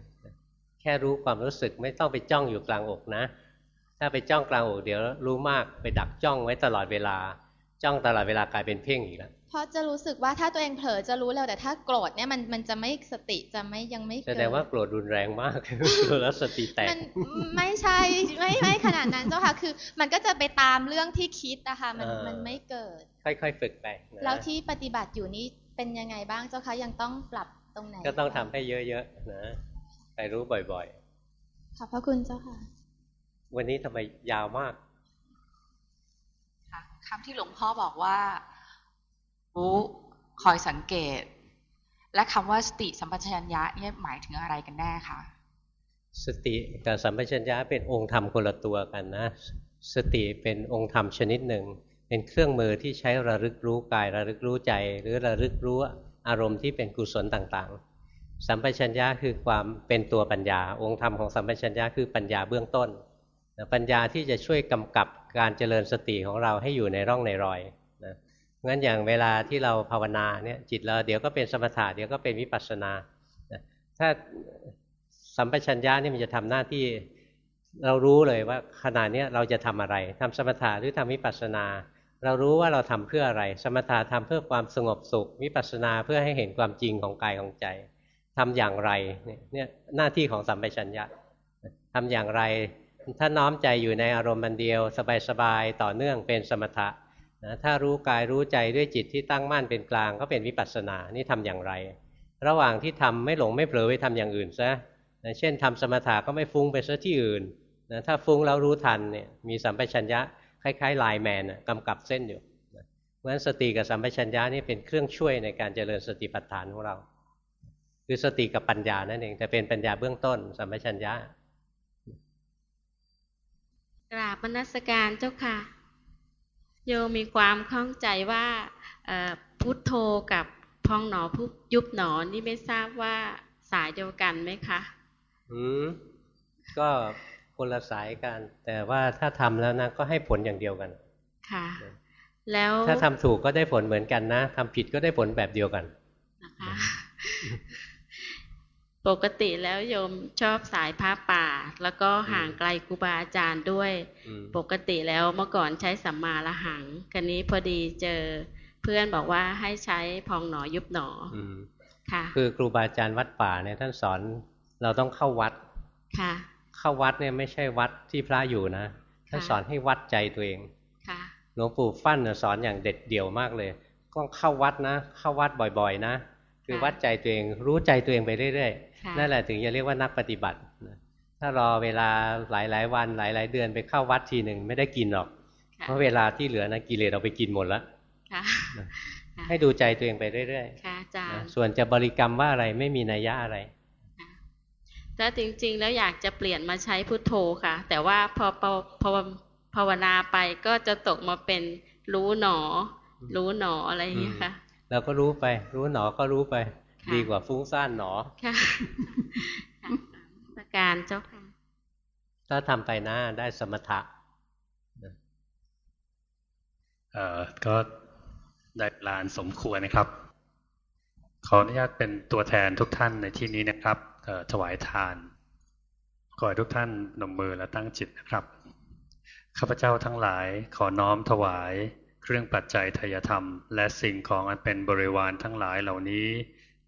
แค่รู้ความรู้สึกไม่ต้องไปจ้องอยู่กลางอกนะ ถ้าไปจ้องกลางอกเดี๋ยวรู้มากไปดักจ้องไว้ตลอดเวลา จ้องตลอดเวลากลายเป็นเพ่งอีกแล้ว เพราะจะรู้สึกว่าถ้าตัวเองเผลอจะรู้เร็วแต่ถ้าโกรธเนี่ยมันมันจะไม่สติจะไม่ยังไม่แสเกิดงว่าโกรธรุนแรงมากแล้วสติแตกมันไม่ใช่ไม่ไม่ขนาดนั้นเจ้าค่ะคือ มันก็จะไปตามเรื่องที่คิดอะค่ะมันเออมันไม่เกิด ค่อยๆฝึกไปนะแล้วที่ปฏิบัติอยู่นี่เป็นยังไงบ้างเจ้าคะยังต้องปรับตรงไหนก็ต้องทำให้เยอะๆนะไปรู้บ่อยขอบพระคุณเจ้าค่ะๆวันนี้ทำไมยาวมากค่ะคำที่หลวงพ่อบอกว่า รู้คอยสังเกต และคำว่าสติสัมปชัญญะเนี่ยหมายถึงอะไรกันแน่คะสติกับสัมปชัญญะเป็นองค์ธรรมคนละตัวกันนะ สติเป็นองค์ธรรมชนิดหนึ่ง เป็นเครื่องมือที่ใช้ระลึกรู้กายระลึกรู้ใจ หรือระลึกรู้อารมณ์ที่เป็นกุศลต่างๆ สัมปชัญญะคือความเป็นตัวปัญญา องค์ธรรมของสัมปชัญญะคือปัญญาเบื้องต้นปัญญาที่จะช่วยกำกับการเจริญสติของเราให้อยู่ในร่องในรอย งั้นอย่างเวลาที่เราภาวนาเนี่ยจิตเราเดี๋ยวก็เป็นสมถะเดี๋ยวก็เป็นวิปัสสนา ถ้าสัมปชัญญะนี่มันจะทำหน้าที่เรารู้เลยว่าขณะนี้เราจะทำอะไรทำสมถะหรือทำวิปัสสนา เรารู้ว่าเราทำเพื่ออะไร สมถะทำเพื่อความสงบสุขวิปัสสนาเพื่อให้เห็นความจริงของกายของใจทำอย่างไรเนี่ยหน้าที่ของสัมปชัญญะทำอย่างไร ถ้าน้อมใจอยู่ในอารมณ์มันเดียว สบายๆต่อเนื่องเป็นสมถะ นะถ้ารู้กายรู้ใจด้วยจิตที่ตั้งมั่นเป็นกลางก็เป็นวิปัสสนา นี่ทำอย่างไร ระหว่างที่ทำไม่หลงไม่เผลอไปทำอย่างอื่นซะนะเช่นทำสมถะก็ไม่ฟุ้งไปซะที่อื่นนะถ้าฟุ้งแล้วรู้ทันเนี่ยมีสัมปชัญญะคล้ายๆไลน์แมนกำกับเส้นอยู่เพราะฉะนั้นสติกับสัมปชัญญะนี่เป็นเครื่องช่วยในการเจริญสติปัฏฐานของเรา คือสติกับปัญญานั่นเองแต่เป็นปัญญาเบื้องต้น สัมปชัญญะกราบมนัสการเจ้าค่ะ โยมีความข้องใจว่าพุทโธกับพองหนอพุยุบหนอนี่ไม่ทราบว่าสายเดียวกันไหมคะ อืมก็คนละสายกัน แต่ว่าถ้าทำแล้วนะก็ให้ผลอย่างเดียวกัน ค่ะ แล้วถ้าทำถูกก็ได้ผลเหมือนกันนะทำผิดก็ได้ผลแบบเดียวกันนะคะ ปกติแล้วโยมชอบสายพระป่า แล้วก็ห่างไกลครูบาอาจารย์ด้วย ปกติแล้วเมื่อก่อนใช้สัมมาละหังกันนี้พอดีเจอเพื่อนบอกว่าให้ใช้พองหนอยุบหนอค่ะ คือครูบาอาจารย์วัดป่าเนี่ยท่านสอนเราต้องเข้าวัดค่ะ เข้าวัดเนี่ยไม่ใช่วัดที่พระอยู่นะท่านสอนให้วัดใจตัวเองค่ะหลวงปู่ฟั่นสอนอย่างเด็ดเดี่ยวมากเลยต้องเข้าวัดนะ เข้าวัดบ่อยๆ นะ คือวัดใจตัวเองรู้ใจตัวเองไปเรื่อยๆ นั่นแหละถึงจะเรียกว่านักปฏิบัติถ้ารอเวลาหลายๆวันหลายๆเดือนไปเข้าวัดทีหนึ่งไม่ได้กินหรอก เพราะเวลาที่เหลือนะกิเลสเอาไปกินหมดแล้วให้ดูใจตัวเองไปเรื่อยๆส่วนจะบริกรรมว่าอะไรไม่มีนัยยะอะไรถ้าจริง ๆ แล้วอยากจะเปลี่ยนมาใช้พุทโธค่ะ แต่ว่าพอพอพอภาวนาไปก็จะตกมาเป็นรู้หนอ รู้หนออะไรอย่างเงี้ยค่ะ เราก็รู้ไป รู้หนอก็รู้ไป ดีกว่าฟุ้งซ่านหนอค่ะประการเจ้าค่ะถ้าทำไปนะได้สมถะเอ่อก็ได้ลานสมควรนะครับ ขออนุญาตเป็นตัวแทนทุกท่านในที่นี้นะครับถวายทาน ขอให้ทุกท่านนมมือและตั้งจิตนะครับ ข้าพเจ้าทั้งหลายขอน้อมถวาย เครื่องปัจจัยทยธรรม และสิ่งของอันเป็นบริวารทั้งหลายเหล่านี้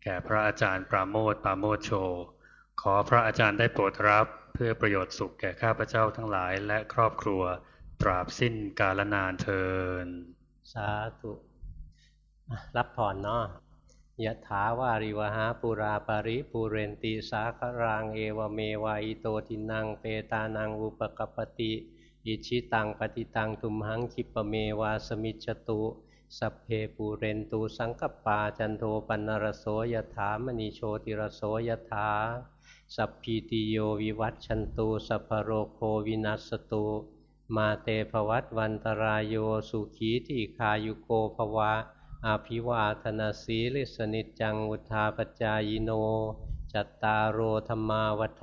แก่พระอาจารย์ปราโมทปราโมทโช ขอพระอาจารย์ได้โปรดรับ เพื่อประโยชน์สุขแก่ข้าพเจ้าทั้งหลายและครอบครัว ตราบสิ้นกาลนานเทิน สาธุ รับผ่อนเนาะยะถาวาริวหาปุราปาริปุเรนติสาครังเอวเมวายโตทินังเปตานังอุปกปติ อิชิตังปฏิตังทุมหังคิปเมวาสมิจตุ สัพเพปูเรนตูสังกปาจันโทปันรโสยถามณีโชติรโสยถาสัพพีติโยวิวัตชันตูสัพโรโควินัสตุมาเตภวัตวันตรายโยสุขีที่คายุโกภวะอาภิวาธนาสีลิสนิจังวุธาปจายโน จัตตารโอธรรมาวัฏ